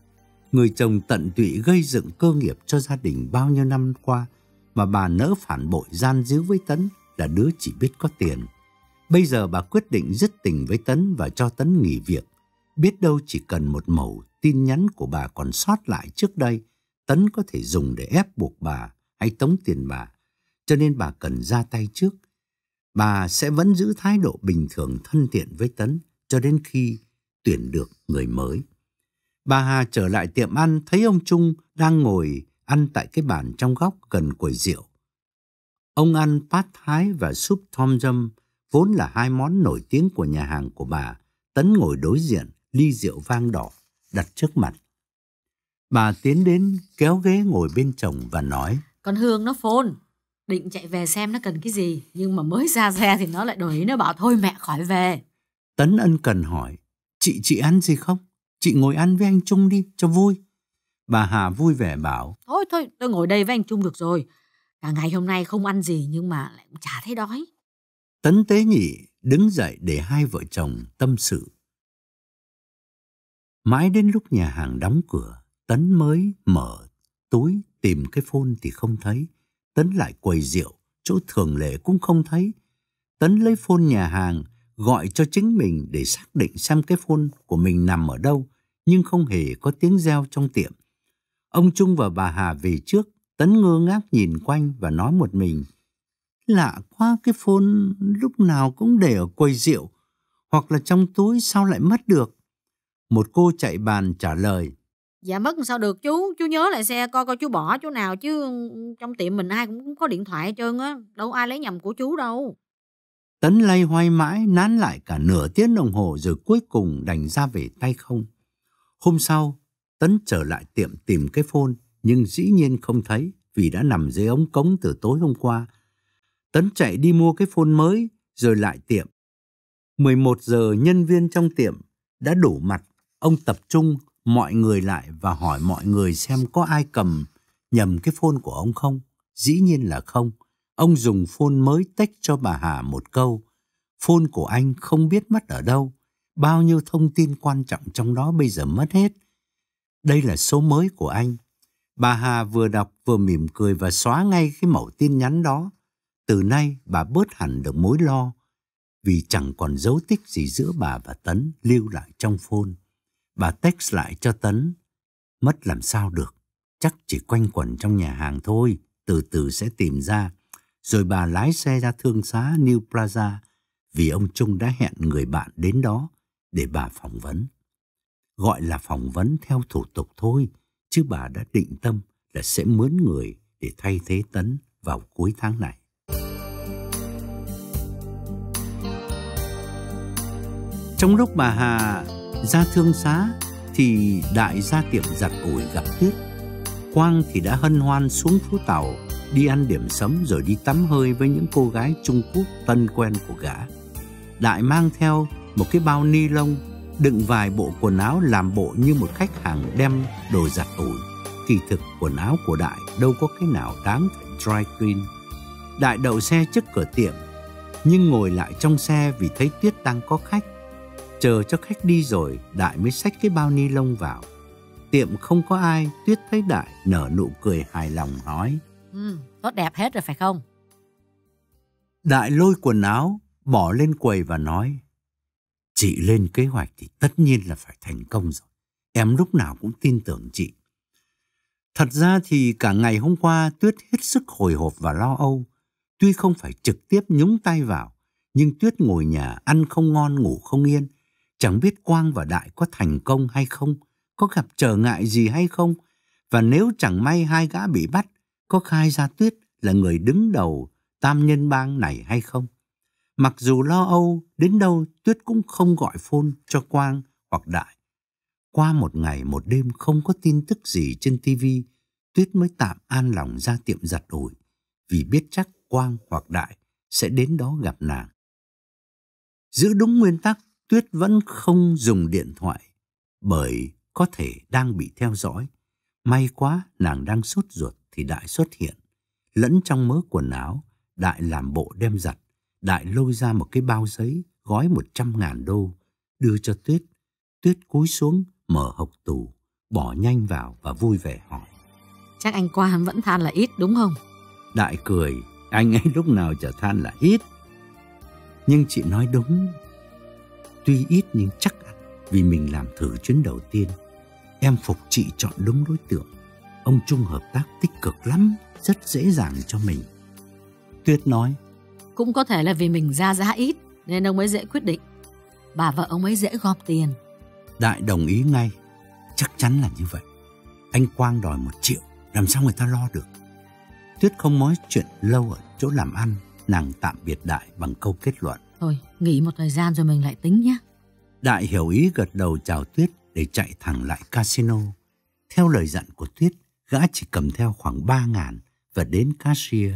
Người chồng tận tụy gây dựng cơ nghiệp cho gia đình bao nhiêu năm qua, mà bà nỡ phản bội gian díu với Tấn là đứa chỉ biết có tiền. Bây giờ bà quyết định dứt tình với Tấn và cho Tấn nghỉ việc. Biết đâu chỉ cần một mẩu tin nhắn của bà còn sót lại trước đây Tấn có thể dùng để ép buộc bà hay tống tiền bà, cho nên bà cần ra tay trước. Bà sẽ vẫn giữ thái độ bình thường thân thiện với Tấn cho đến khi tuyển được người mới. Bà Hà trở lại tiệm ăn thấy ông Trung đang ngồi ăn tại cái bàn trong góc gần quầy rượu. Ông ăn pát thái và súp tom dâm vốn là hai món nổi tiếng của nhà hàng của bà. Tấn ngồi đối diện, ly rượu vang đỏ, đặt trước mặt. Bà tiến đến kéo ghế ngồi bên chồng và nói. Con Hương nó phôn. Định chạy về xem nó cần cái gì. Nhưng mà mới ra xe thì nó lại đổi ý nó bảo thôi mẹ khỏi về. Tấn ân cần hỏi. Chị chị ăn gì không? Chị ngồi ăn với anh Trung đi cho vui. Bà Hà vui vẻ bảo. Thôi thôi tôi ngồi đây với anh Trung được rồi. Cả ngày hôm nay không ăn gì nhưng mà lại chả thấy đói. Tấn tế nhị đứng dậy để hai vợ chồng tâm sự. Mãi đến lúc nhà hàng đóng cửa, Tấn mới mở túi tìm cái phone thì không thấy. Tấn lại quầy rượu, chỗ thường lệ cũng không thấy. Tấn lấy phone nhà hàng, gọi cho chính mình để xác định xem cái phone của mình nằm ở đâu, nhưng không hề có tiếng reo trong tiệm. Ông Trung và bà Hà về trước, Tấn ngơ ngác nhìn quanh và nói một mình. Lạ quá cái phone lúc nào cũng để ở quầy rượu, hoặc là trong túi sao lại mất được. Một cô chạy bàn trả lời. Dạ mất sao được chú, chú nhớ lại xe coi coi chú bỏ chỗ nào chứ trong tiệm mình ai cũng có điện thoại hết trơn á, đâu ai lấy nhầm của chú đâu. Tấn lay hoay mãi nán lại cả nửa tiếng đồng hồ rồi cuối cùng đành ra về tay không. Hôm sau, Tấn trở lại tiệm tìm cái phone nhưng dĩ nhiên không thấy vì đã nằm dưới ống cống từ tối hôm qua. Tấn chạy đi mua cái phone mới rồi lại tiệm. 11 giờ nhân viên trong tiệm đã đủ mặt. Ông tập trung mọi người lại và hỏi mọi người xem có ai cầm nhầm cái phone của ông không. Dĩ nhiên là không. Ông dùng phone mới tách cho bà Hà một câu. Phone của anh không biết mất ở đâu. Bao nhiêu thông tin quan trọng trong đó bây giờ mất hết. Đây là số mới của anh. Bà Hà vừa đọc vừa mỉm cười và xóa ngay cái mẫu tin nhắn đó. Từ nay bà bớt hẳn được mối lo vì chẳng còn dấu tích gì giữa bà và Tấn lưu lại trong phone. Bà text lại cho Tấn. Mất làm sao được, chắc chỉ quanh quẩn trong nhà hàng thôi, từ từ sẽ tìm ra. Rồi bà lái xe ra thương xá New Plaza vì ông Trung đã hẹn người bạn đến đó để bà phỏng vấn. Gọi là phỏng vấn theo thủ tục thôi, chứ bà đã định tâm là sẽ mướn người để thay thế Tấn vào cuối tháng này. Trong lúc bà Hà ra thương xá thì Đại gia tiệm giặt ủi gặp Tuyết. Quang thì đã hân hoan xuống phú tàu đi ăn điểm sấm rồi đi tắm hơi với những cô gái Trung Quốc tân quen của gã. Đại mang theo một cái bao ni lông đựng vài bộ quần áo làm bộ như một khách hàng đem đồ giặt ủi. Kỳ thực quần áo của Đại đâu có cái nào đáng phải dry clean. Đại đậu xe trước cửa tiệm, nhưng ngồi lại trong xe vì thấy Tuyết đang có khách. Chờ cho khách đi rồi, Đại mới xách cái bao ni lông vào. Tiệm không có ai, Tuyết thấy Đại nở nụ cười hài lòng nói. Ừ, tốt đẹp hết rồi phải không? Đại lôi quần áo, bỏ lên quầy và nói. Chị lên kế hoạch thì tất nhiên là phải thành công rồi. Em lúc nào cũng tin tưởng chị. Thật ra thì cả ngày hôm qua Tuyết hết sức hồi hộp và lo âu. Tuy không phải trực tiếp nhúng tay vào, nhưng Tuyết ngồi nhà ăn không ngon ngủ không yên. Chẳng biết Quang và Đại có thành công hay không, có gặp trở ngại gì hay không. Và nếu chẳng may hai gã bị bắt, có khai ra Tuyết là người đứng đầu tam nhân bang này hay không. Mặc dù lo âu, đến đâu Tuyết cũng không gọi phone cho Quang hoặc Đại. Qua một ngày một đêm không có tin tức gì trên tivi Tuyết mới tạm an lòng ra tiệm giặt ủi, vì biết chắc Quang hoặc Đại sẽ đến đó gặp nàng. Giữ đúng nguyên tắc, Tuyết vẫn không dùng điện thoại, bởi có thể đang bị theo dõi. May quá nàng đang sốt ruột thì Đại xuất hiện. Lẫn trong mớ quần áo, Đại làm bộ đem giặt. Đại lôi ra một cái bao giấy gói một trăm ngàn đô, đưa cho Tuyết. Tuyết cúi xuống, mở hộc tủ, bỏ nhanh vào và vui vẻ hỏi. Chắc anh Quang vẫn than là ít đúng không? Đại cười, anh ấy lúc nào chả than là ít. Nhưng chị nói đúng, tuy ít nhưng chắc vì mình làm thử chuyến đầu tiên. Em phục chị chọn đúng đối tượng. Ông Trung hợp tác tích cực lắm, rất dễ dàng cho mình. Tuyết nói, Cũng có thể là vì mình ra giá ít nên ông ấy dễ quyết định. Bà vợ ông ấy dễ gom tiền. Đại đồng ý ngay. Chắc chắn là như vậy. Anh Quang đòi một triệu, làm sao người ta lo được. Tuyết không nói chuyện lâu ở chỗ làm ăn, nàng tạm biệt Đại bằng câu kết luận. Thôi, nghỉ một thời gian rồi mình lại tính nhé. Đại hiểu ý gật đầu chào Tuyết để chạy thẳng lại casino. Theo lời dặn của Tuyết, gã chỉ cầm theo khoảng ba ngàn và đến cashier,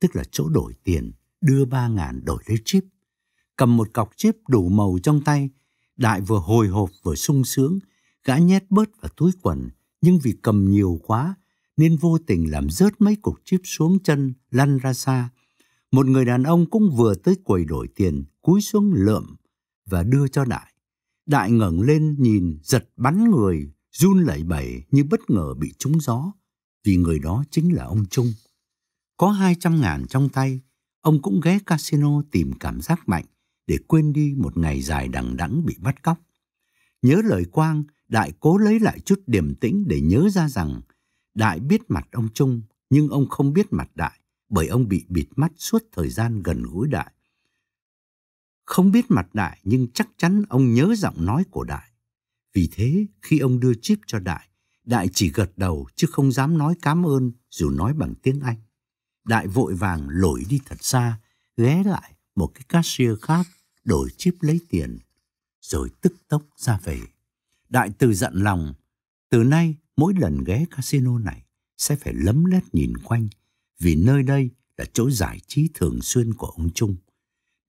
tức là chỗ đổi tiền, đưa ba ngàn đổi lấy chip. Cầm một cọc chip đủ màu trong tay, Đại vừa hồi hộp vừa sung sướng, gã nhét bớt vào túi quần, nhưng vì cầm nhiều quá nên vô tình làm rớt mấy cục chip xuống chân lăn ra xa. Một người đàn ông cũng vừa tới quầy đổi tiền, cúi xuống lượm và đưa cho Đại. Đại ngẩng lên nhìn giật bắn người, run lẩy bẩy như bất ngờ bị trúng gió, vì người đó chính là ông Trung. Có hai trăm ngàn trong tay, ông cũng ghé casino tìm cảm giác mạnh để quên đi một ngày dài đằng đẵng bị bắt cóc. Nhớ lời Quang, Đại cố lấy lại chút điềm tĩnh để nhớ ra rằng Đại biết mặt ông Trung, nhưng ông không biết mặt Đại, bởi ông bị bịt mắt suốt thời gian gần gũi Đại. Không biết mặt Đại nhưng chắc chắn ông nhớ giọng nói của Đại. Vì thế, khi ông đưa chip cho Đại, Đại chỉ gật đầu chứ không dám nói cảm ơn dù nói bằng tiếng Anh. Đại vội vàng lội đi thật xa, ghé lại một cái cashier khác, đổi chip lấy tiền, rồi tức tốc ra về. Đại từ giận lòng, từ nay mỗi lần ghé casino này sẽ phải lấm lét nhìn quanh, vì nơi đây là chỗ giải trí thường xuyên của ông Trung.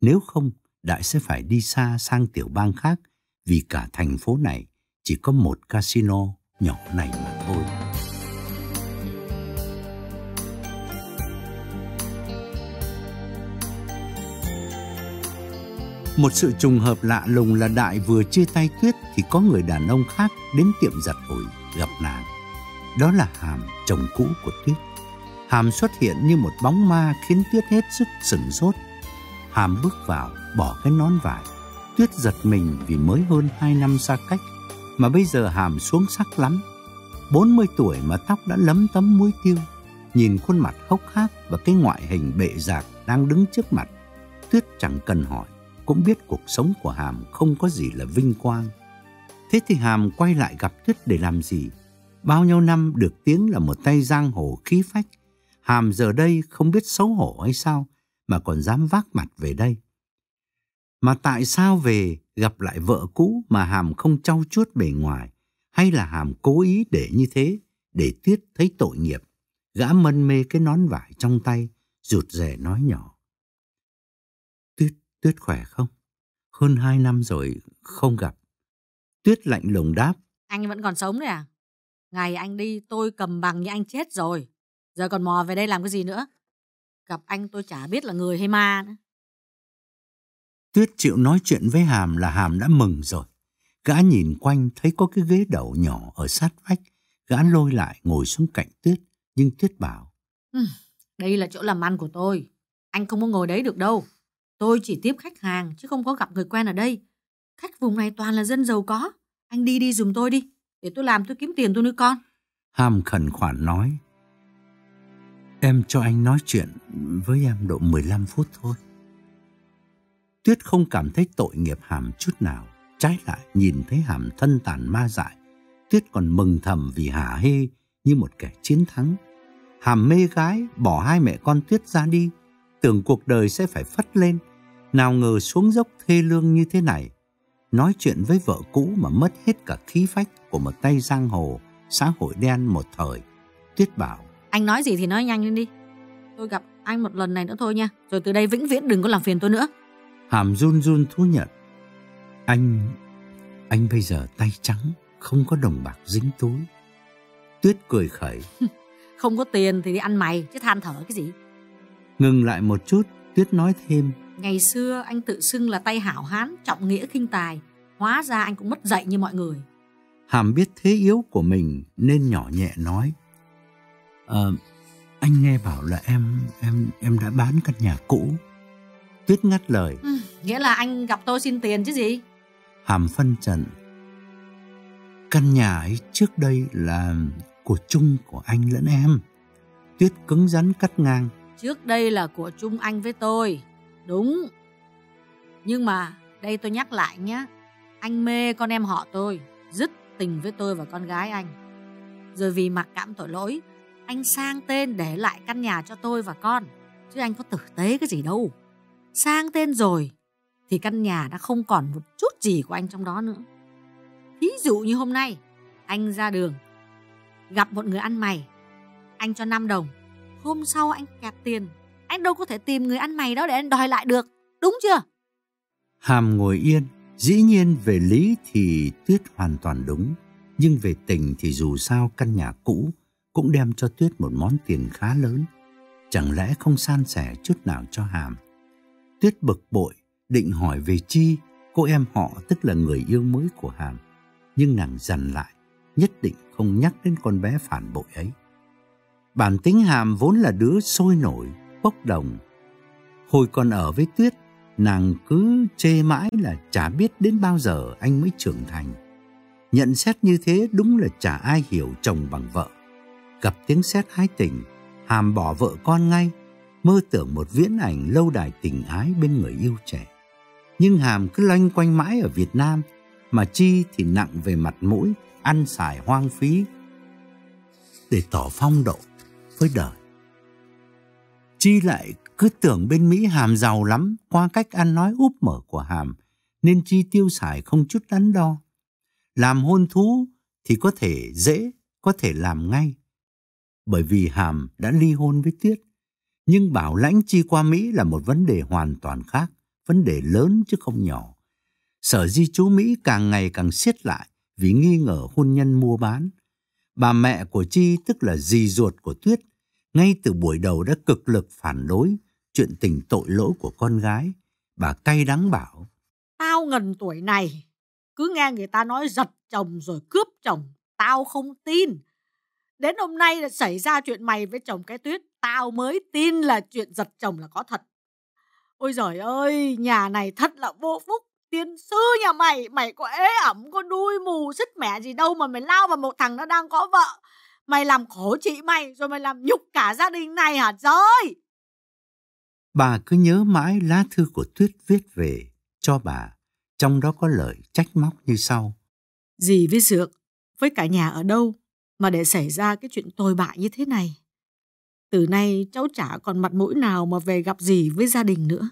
Nếu không, Đại sẽ phải đi xa sang tiểu bang khác, vì cả thành phố này chỉ có một casino nhỏ này mà thôi. Một sự trùng hợp lạ lùng là Đại vừa chia tay Tuyết thì có người đàn ông khác đến tiệm giặt ủi gặp nàng. Đó là Hàm, chồng cũ của Tuyết. Hàm xuất hiện như một bóng ma khiến Tuyết hết sức sửng sốt. Hàm bước vào, bỏ cái nón vải. Tuyết giật mình vì mới hơn hai năm xa cách, mà bây giờ Hàm xuống sắc lắm. 40 tuổi mà tóc đã lấm tấm muối tiêu. Nhìn khuôn mặt hốc hác và cái ngoại hình bệ rạc đang đứng trước mặt, Tuyết chẳng cần hỏi cũng biết cuộc sống của Hàm không có gì là vinh quang. Thế thì Hàm quay lại gặp Tuyết để làm gì? Bao nhiêu năm được tiếng là một tay giang hồ khí phách. Hàm giờ đây không biết xấu hổ hay sao mà còn dám vác mặt về đây. Mà tại sao về gặp lại vợ cũ mà Hàm không trau chuốt bề ngoài? Hay là Hàm cố ý để như thế để Tuyết thấy tội nghiệp? Gã mân mê cái nón vải trong tay, rụt rè nói nhỏ. Tuyết tuyết khỏe không? Hơn hai năm rồi không gặp. Tuyết lạnh lùng đáp. Anh vẫn còn sống đấy à? Ngày anh đi tôi cầm bằng như anh chết rồi. Giờ còn mò về đây làm cái gì nữa? Gặp anh tôi chả biết là người hay ma nữa. Tuyết chịu nói chuyện với Hàm là Hàm đã mừng rồi. Gã nhìn quanh thấy có cái ghế đậu nhỏ ở sát vách. Gã lôi lại ngồi xuống cạnh Tuyết. Nhưng Tuyết bảo. Ừ, đây là chỗ làm ăn của tôi. Anh không có ngồi đấy được đâu. Tôi chỉ tiếp khách hàng chứ không có gặp người quen ở đây. Khách vùng này toàn là dân giàu có. Anh đi đi dùm tôi đi. Để tôi làm tôi kiếm tiền tôi nuôi con. Hàm khẩn khoản nói. Em cho anh nói chuyện với em độ 15 phút thôi. Tuyết không cảm thấy tội nghiệp Hàm chút nào. Trái lại nhìn thấy Hàm thân tàn ma dại. Tuyết còn mừng thầm vì hả hê như một kẻ chiến thắng. Hàm mê gái bỏ hai mẹ con Tuyết ra đi. Tưởng cuộc đời sẽ phải phất lên nào ngờ xuống dốc thê lương như thế này. Nói chuyện với vợ cũ mà mất hết cả khí phách của một tay giang hồ, xã hội đen một thời. Tuyết bảo. Anh nói gì thì nói nhanh lên đi. Tôi gặp anh một lần này nữa thôi nha. Rồi từ đây vĩnh viễn đừng có làm phiền tôi nữa. Hàm run run thú nhận. Anh... Anh bây giờ tay trắng, không có đồng bạc dính túi. Tuyết cười khẩy. không có tiền thì đi ăn mày, chứ than thở cái gì. Ngừng lại một chút, Tuyết nói thêm. Ngày xưa anh tự xưng là tay hảo hán, trọng nghĩa khinh tài. Hóa ra anh cũng mất dạy như mọi người. Hàm biết thế yếu của mình nên nhỏ nhẹ nói. Ờ, anh nghe bảo là em em em đã bán căn nhà cũ. Tuyết ngắt lời. Ừ, nghĩa là anh gặp tôi xin tiền chứ gì? Hàm phân trần. Căn nhà ấy trước đây là của chung của anh lẫn em. Tuyết cứng rắn cắt ngang. Trước đây là của chung anh với tôi. Đúng. Nhưng mà đây tôi nhắc lại nhé. Anh mê con em họ tôi, dứt tình với tôi và con gái anh. Rồi vì mặc cảm tội lỗi, anh sang tên để lại căn nhà cho tôi và con. Chứ anh có tử tế cái gì đâu. Sang tên rồi thì căn nhà đã không còn một chút gì của anh trong đó nữa. Ví dụ như hôm nay, anh ra đường, gặp một người ăn mày, anh cho 5 đồng, hôm sau anh kẹt tiền anh đâu có thể tìm người ăn mày đó để anh đòi lại được, đúng chưa? Hàm ngồi yên, dĩ nhiên về lý thì Tuyết hoàn toàn đúng, nhưng về tình thì dù sao căn nhà cũ cũng đem cho Tuyết một món tiền khá lớn. Chẳng lẽ không san sẻ chút nào cho Hàm? Tuyết bực bội, định hỏi về Chi, cô em họ tức là người yêu mới của Hàm. Nhưng nàng dằn lại, nhất định không nhắc đến con bé phản bội ấy. Bản tính Hàm vốn là đứa sôi nổi, bốc đồng. Hồi còn ở với Tuyết, nàng cứ chê mãi là chả biết đến bao giờ anh mới trưởng thành. Nhận xét như thế đúng là chả ai hiểu chồng bằng vợ. Gặp tiếng xét hái tình, Hàm bỏ vợ con ngay, mơ tưởng một viễn ảnh lâu đài tình ái bên người yêu trẻ. Nhưng Hàm cứ loanh quanh mãi ở Việt Nam, mà Chi thì nặng về mặt mũi, ăn xài hoang phí để tỏ phong độ với đời. Chi lại cứ tưởng bên Mỹ Hàm giàu lắm qua cách ăn nói úp mở của Hàm, nên Chi tiêu xài không chút đắn đo. Làm hôn thú thì có thể dễ, có thể làm ngay. Bởi vì Hàm đã ly hôn với Tuyết. Nhưng bảo lãnh Chi qua Mỹ là một vấn đề hoàn toàn khác, vấn đề lớn chứ không nhỏ. Sở di trú Mỹ càng ngày càng siết lại vì nghi ngờ hôn nhân mua bán. Bà mẹ của Chi tức là dì ruột của Tuyết, ngay từ buổi đầu đã cực lực phản đối chuyện tình tội lỗi của con gái. Bà cay đắng bảo. Tao ngần tuổi này, cứ nghe người ta nói giật chồng rồi cướp chồng, tao không tin. Đến hôm nay là xảy ra chuyện mày với chồng cái tuyết, tao mới tin là chuyện giật chồng là có thật. Ôi giời ơi, nhà này thật là vô phúc. Tiên sư nhà mày, mày có ế ẩm, có đuôi mù, sứt mẻ gì đâu mà mày lao vào một thằng nó đang có vợ. Mày làm khổ chị mày, rồi mày làm nhục cả gia đình này hả rồi? Bà cứ nhớ mãi lá thư của Tuyết viết về cho bà, trong đó có lời trách móc như sau. Dì với Dược, với cả nhà ở đâu mà để xảy ra cái chuyện tồi bại như thế này? Từ nay cháu chả còn mặt mũi nào mà về gặp dì với gia đình nữa.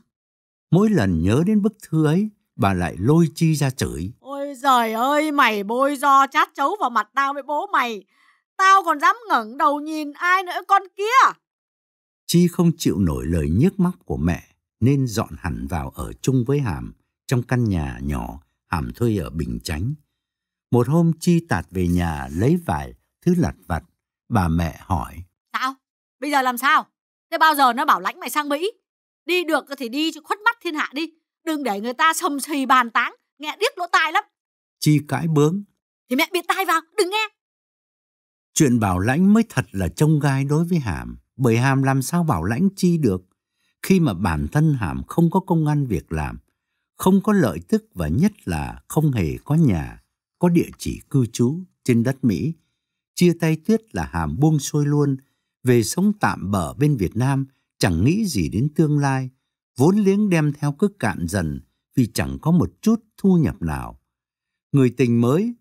Mỗi lần nhớ đến bức thư ấy, bà lại lôi chi ra chửi. Ôi giời ơi, mày bôi do chát chấu vào mặt tao với bố mày. Tao còn dám ngẩng đầu nhìn ai nữa con kia. Chi không chịu nổi lời nhức móc của mẹ nên dọn hẳn vào ở chung với Hàm trong căn nhà nhỏ Hàm thuê ở Bình Chánh. Một hôm Chi tạt về nhà lấy vài thứ lặt vặt. Bà mẹ hỏi. Bây giờ làm sao? Thế bao giờ nó bảo lãnh mày sang Mỹ? Đi được thì đi cho khuất mắt thiên hạ đi. Đừng để người ta sầm xì bàn tán, nghe điếc lỗ tai lắm. Chi cãi bướng. Thì mẹ bịt tai vào, đừng nghe. Chuyện bảo lãnh mới thật là trông gai đối với Hàm bởi Hàm làm sao bảo lãnh chi được khi mà bản thân Hàm không có công ăn việc làm, không có lợi tức và nhất là không hề có nhà, có địa chỉ cư trú trên đất Mỹ. Chia tay Tuyết là Hàm buông xuôi luôn, về sống tạm bỡ bên Việt Nam, chẳng nghĩ gì đến tương lai, vốn liếng đem theo cứ cạn dần vì chẳng có một chút thu nhập nào. Người tình mới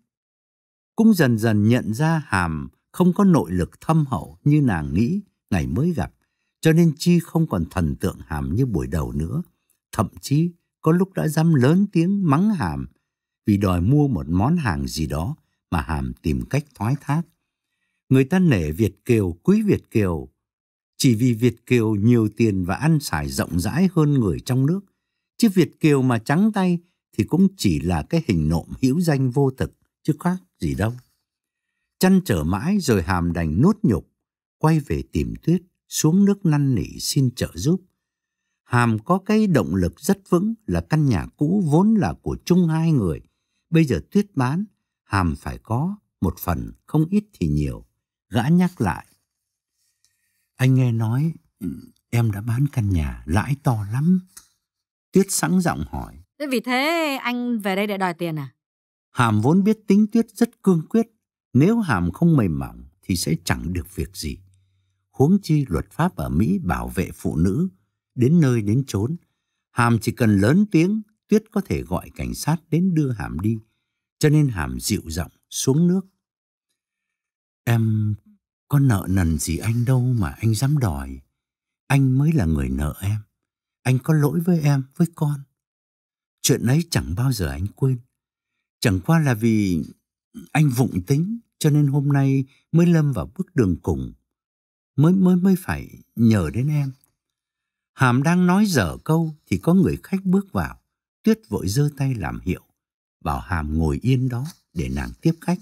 cũng dần dần nhận ra Hàm không có nội lực thâm hậu như nàng nghĩ ngày mới gặp, cho nên Chi không còn thần tượng Hàm như buổi đầu nữa. Thậm chí có lúc đã dám lớn tiếng mắng Hàm vì đòi mua một món hàng gì đó mà Hàm tìm cách thoái thác. Người ta nể Việt Kiều, quý Việt Kiều, chỉ vì Việt Kiều nhiều tiền và ăn xài rộng rãi hơn người trong nước. Chứ Việt Kiều mà trắng tay thì cũng chỉ là cái hình nộm hữu danh vô thực, chứ khác gì đâu. Chăn trở mãi rồi hàm đành nuốt nhục, quay về tìm Tuyết, xuống nước năn nỉ xin trợ giúp. Hàm có cái động lực rất vững là căn nhà cũ vốn là của chung hai người. Bây giờ Tuyết bán, Hàm phải có một phần, không ít thì nhiều. Gã nhắc lại. Anh nghe nói ừ, em đã bán căn nhà, lãi to lắm. Tuyết sẵn giọng hỏi. Thế vì thế anh về đây để đòi tiền à? Hàm vốn biết tính Tuyết rất cương quyết. Nếu Hàm không mềm mỏng thì sẽ chẳng được việc gì. Huống chi luật pháp ở Mỹ bảo vệ phụ nữ đến nơi đến chốn. Hàm chỉ cần lớn tiếng, Tuyết có thể gọi cảnh sát đến đưa Hàm đi. Cho nên Hàm dịu giọng xuống nước. Em có nợ nần gì anh đâu mà anh dám đòi. Anh mới là người nợ em. Anh có lỗi với em, với con. Chuyện ấy chẳng bao giờ anh quên. Chẳng qua là vì anh vụng tính cho nên hôm nay mới lâm vào bước đường cùng. Mới mới mới phải nhờ đến em. Hàm đang nói dở câu thì có người khách bước vào. Tuyết vội giơ tay làm hiệu. Bảo Hàm ngồi yên đó để nàng tiếp khách.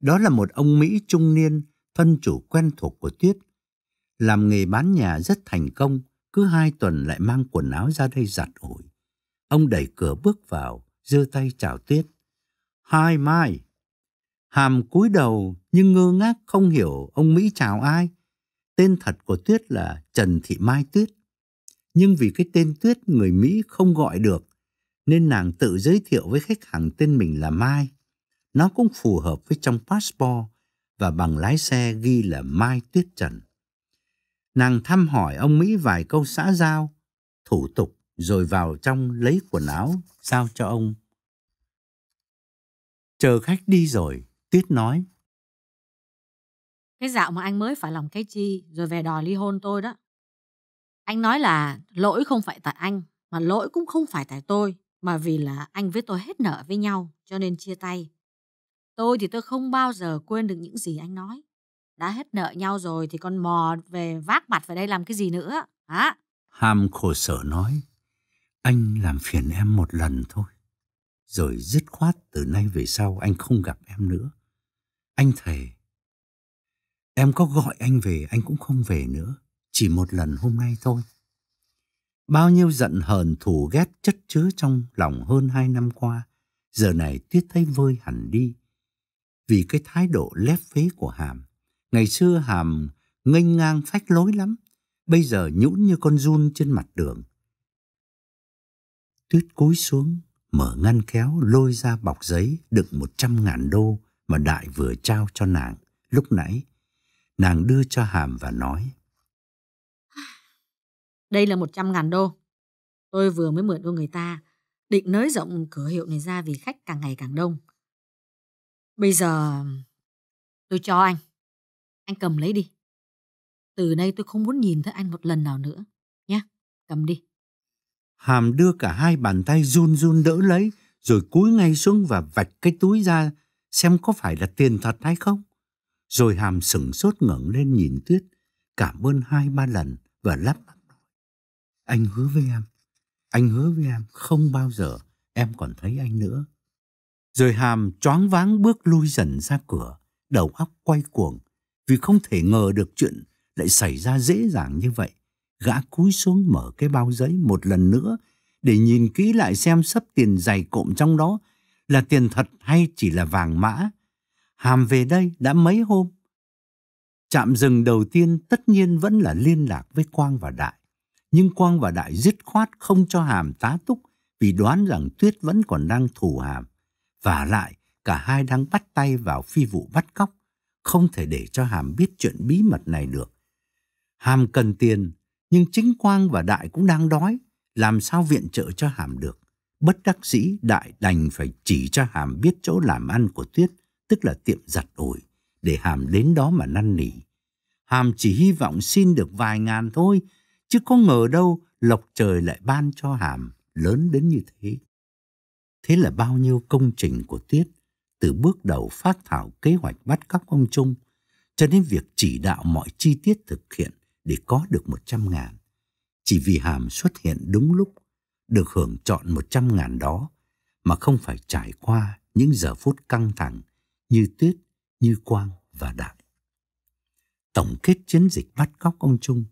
Đó là một ông Mỹ trung niên thân chủ quen thuộc của Tuyết. Làm nghề bán nhà rất thành công, cứ hai tuần lại mang quần áo ra đây giặt ủi. Ông đẩy cửa bước vào, giơ tay chào Tuyết. Hai Mai. Hàm cúi đầu nhưng ngơ ngác không hiểu ông Mỹ chào ai. Tên thật của Tuyết là Trần Thị Mai Tuyết. Nhưng vì cái tên Tuyết người Mỹ không gọi được, nên nàng tự giới thiệu với khách hàng tên mình là Mai. Nó cũng phù hợp với trong passport và bằng lái xe ghi là Mai Tuyết Trần. Nàng thăm hỏi ông Mỹ vài câu xã giao, thủ tục rồi vào trong lấy quần áo giao cho ông. Chờ khách đi rồi, Tuyết nói. Cái dạo mà anh mới phải lòng cái chi rồi về đòi ly hôn tôi đó. Anh nói là lỗi không phải tại anh, mà lỗi cũng không phải tại tôi, mà vì là anh với tôi hết nợ với nhau, cho nên chia tay. Tôi thì tôi không bao giờ quên được những gì anh nói. Đã hết nợ nhau rồi thì còn mò về vác mặt về đây làm cái gì nữa, hả? Hàm khổ sở nói, anh làm phiền em một lần thôi. Rồi dứt khoát từ nay về sau anh không gặp em nữa. Anh thề, em có gọi anh về anh cũng không về nữa. Chỉ một lần hôm nay thôi. Bao nhiêu giận hờn thù ghét chất chứa trong lòng hơn hai năm qua, giờ này Tuyết thấy vơi hẳn đi. Vì cái thái độ lép phế của Hàm. Ngày xưa Hàm nghênh ngang phách lối lắm, bây giờ nhũn như con run trên mặt đường. Tuyết cúi xuống, mở ngăn kéo lôi ra bọc giấy đựng một trăm ngàn đô mà Đại vừa trao cho nàng lúc nãy. Nàng đưa cho Hàm và nói. Đây là một trăm ngàn đô. Tôi vừa mới mượn đô người ta, định nới rộng cửa hiệu này ra vì khách càng ngày càng đông. Bây giờ tôi cho anh. Anh cầm lấy đi. Từ nay tôi không muốn nhìn thấy anh một lần nào nữa. Nhé, cầm đi. Hàm đưa cả hai bàn tay run run đỡ lấy, rồi cúi ngay xuống và vạch cái túi ra xem có phải là tiền thật hay không. Rồi Hàm sửng sốt ngẩng lên nhìn Tuyết, cảm ơn hai ba lần và lắp bắp nói. Anh hứa với em, anh hứa với em không bao giờ em còn thấy anh nữa. Rồi Hàm choáng váng bước lui dần ra cửa, đầu óc quay cuồng, vì không thể ngờ được chuyện lại xảy ra dễ dàng như vậy. Gã cúi xuống mở cái bao giấy một lần nữa để nhìn kỹ lại xem sấp tiền dày cộm trong đó là tiền thật hay chỉ là vàng mã. Hàm về đây đã mấy hôm. Chạm dừng đầu tiên tất nhiên vẫn là liên lạc với Quang và Đại. Nhưng Quang và Đại dứt khoát không cho Hàm tá túc vì đoán rằng Tuyết vẫn còn đang thù Hàm. Và lại, cả hai đang bắt tay vào phi vụ bắt cóc, không thể để cho Hàm biết chuyện bí mật này được. Hàm cần tiền, nhưng chính Quang và Đại cũng đang đói, làm sao viện trợ cho Hàm được. Bất đắc dĩ Đại đành phải chỉ cho Hàm biết chỗ làm ăn của Tuyết, tức là tiệm giặt ủi, để Hàm đến đó mà năn nỉ. Hàm chỉ hy vọng xin được vài ngàn thôi, chứ có ngờ đâu lộc trời lại ban cho Hàm lớn đến như thế. Thế là bao nhiêu công trình của Tuyết, từ bước đầu phát thảo kế hoạch bắt cóc ông Trung, cho đến việc chỉ đạo mọi chi tiết thực hiện để có được một trăm ngàn. Chỉ vì Hàm xuất hiện đúng lúc, được hưởng chọn một trăm ngàn đó, mà không phải trải qua những giờ phút căng thẳng như Tuyết, như Quang và Đại. Tổng kết chiến dịch bắt cóc ông Trung,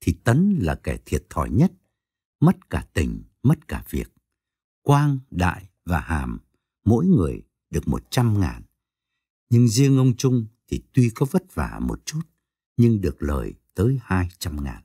thì Tấn là kẻ thiệt thòi nhất, mất cả tình, mất cả việc. Quang, Đại và Hàm, mỗi người được một trăm ngàn. Nhưng riêng ông Trung thì tuy có vất vả một chút, nhưng được lời tới hai trăm ngàn.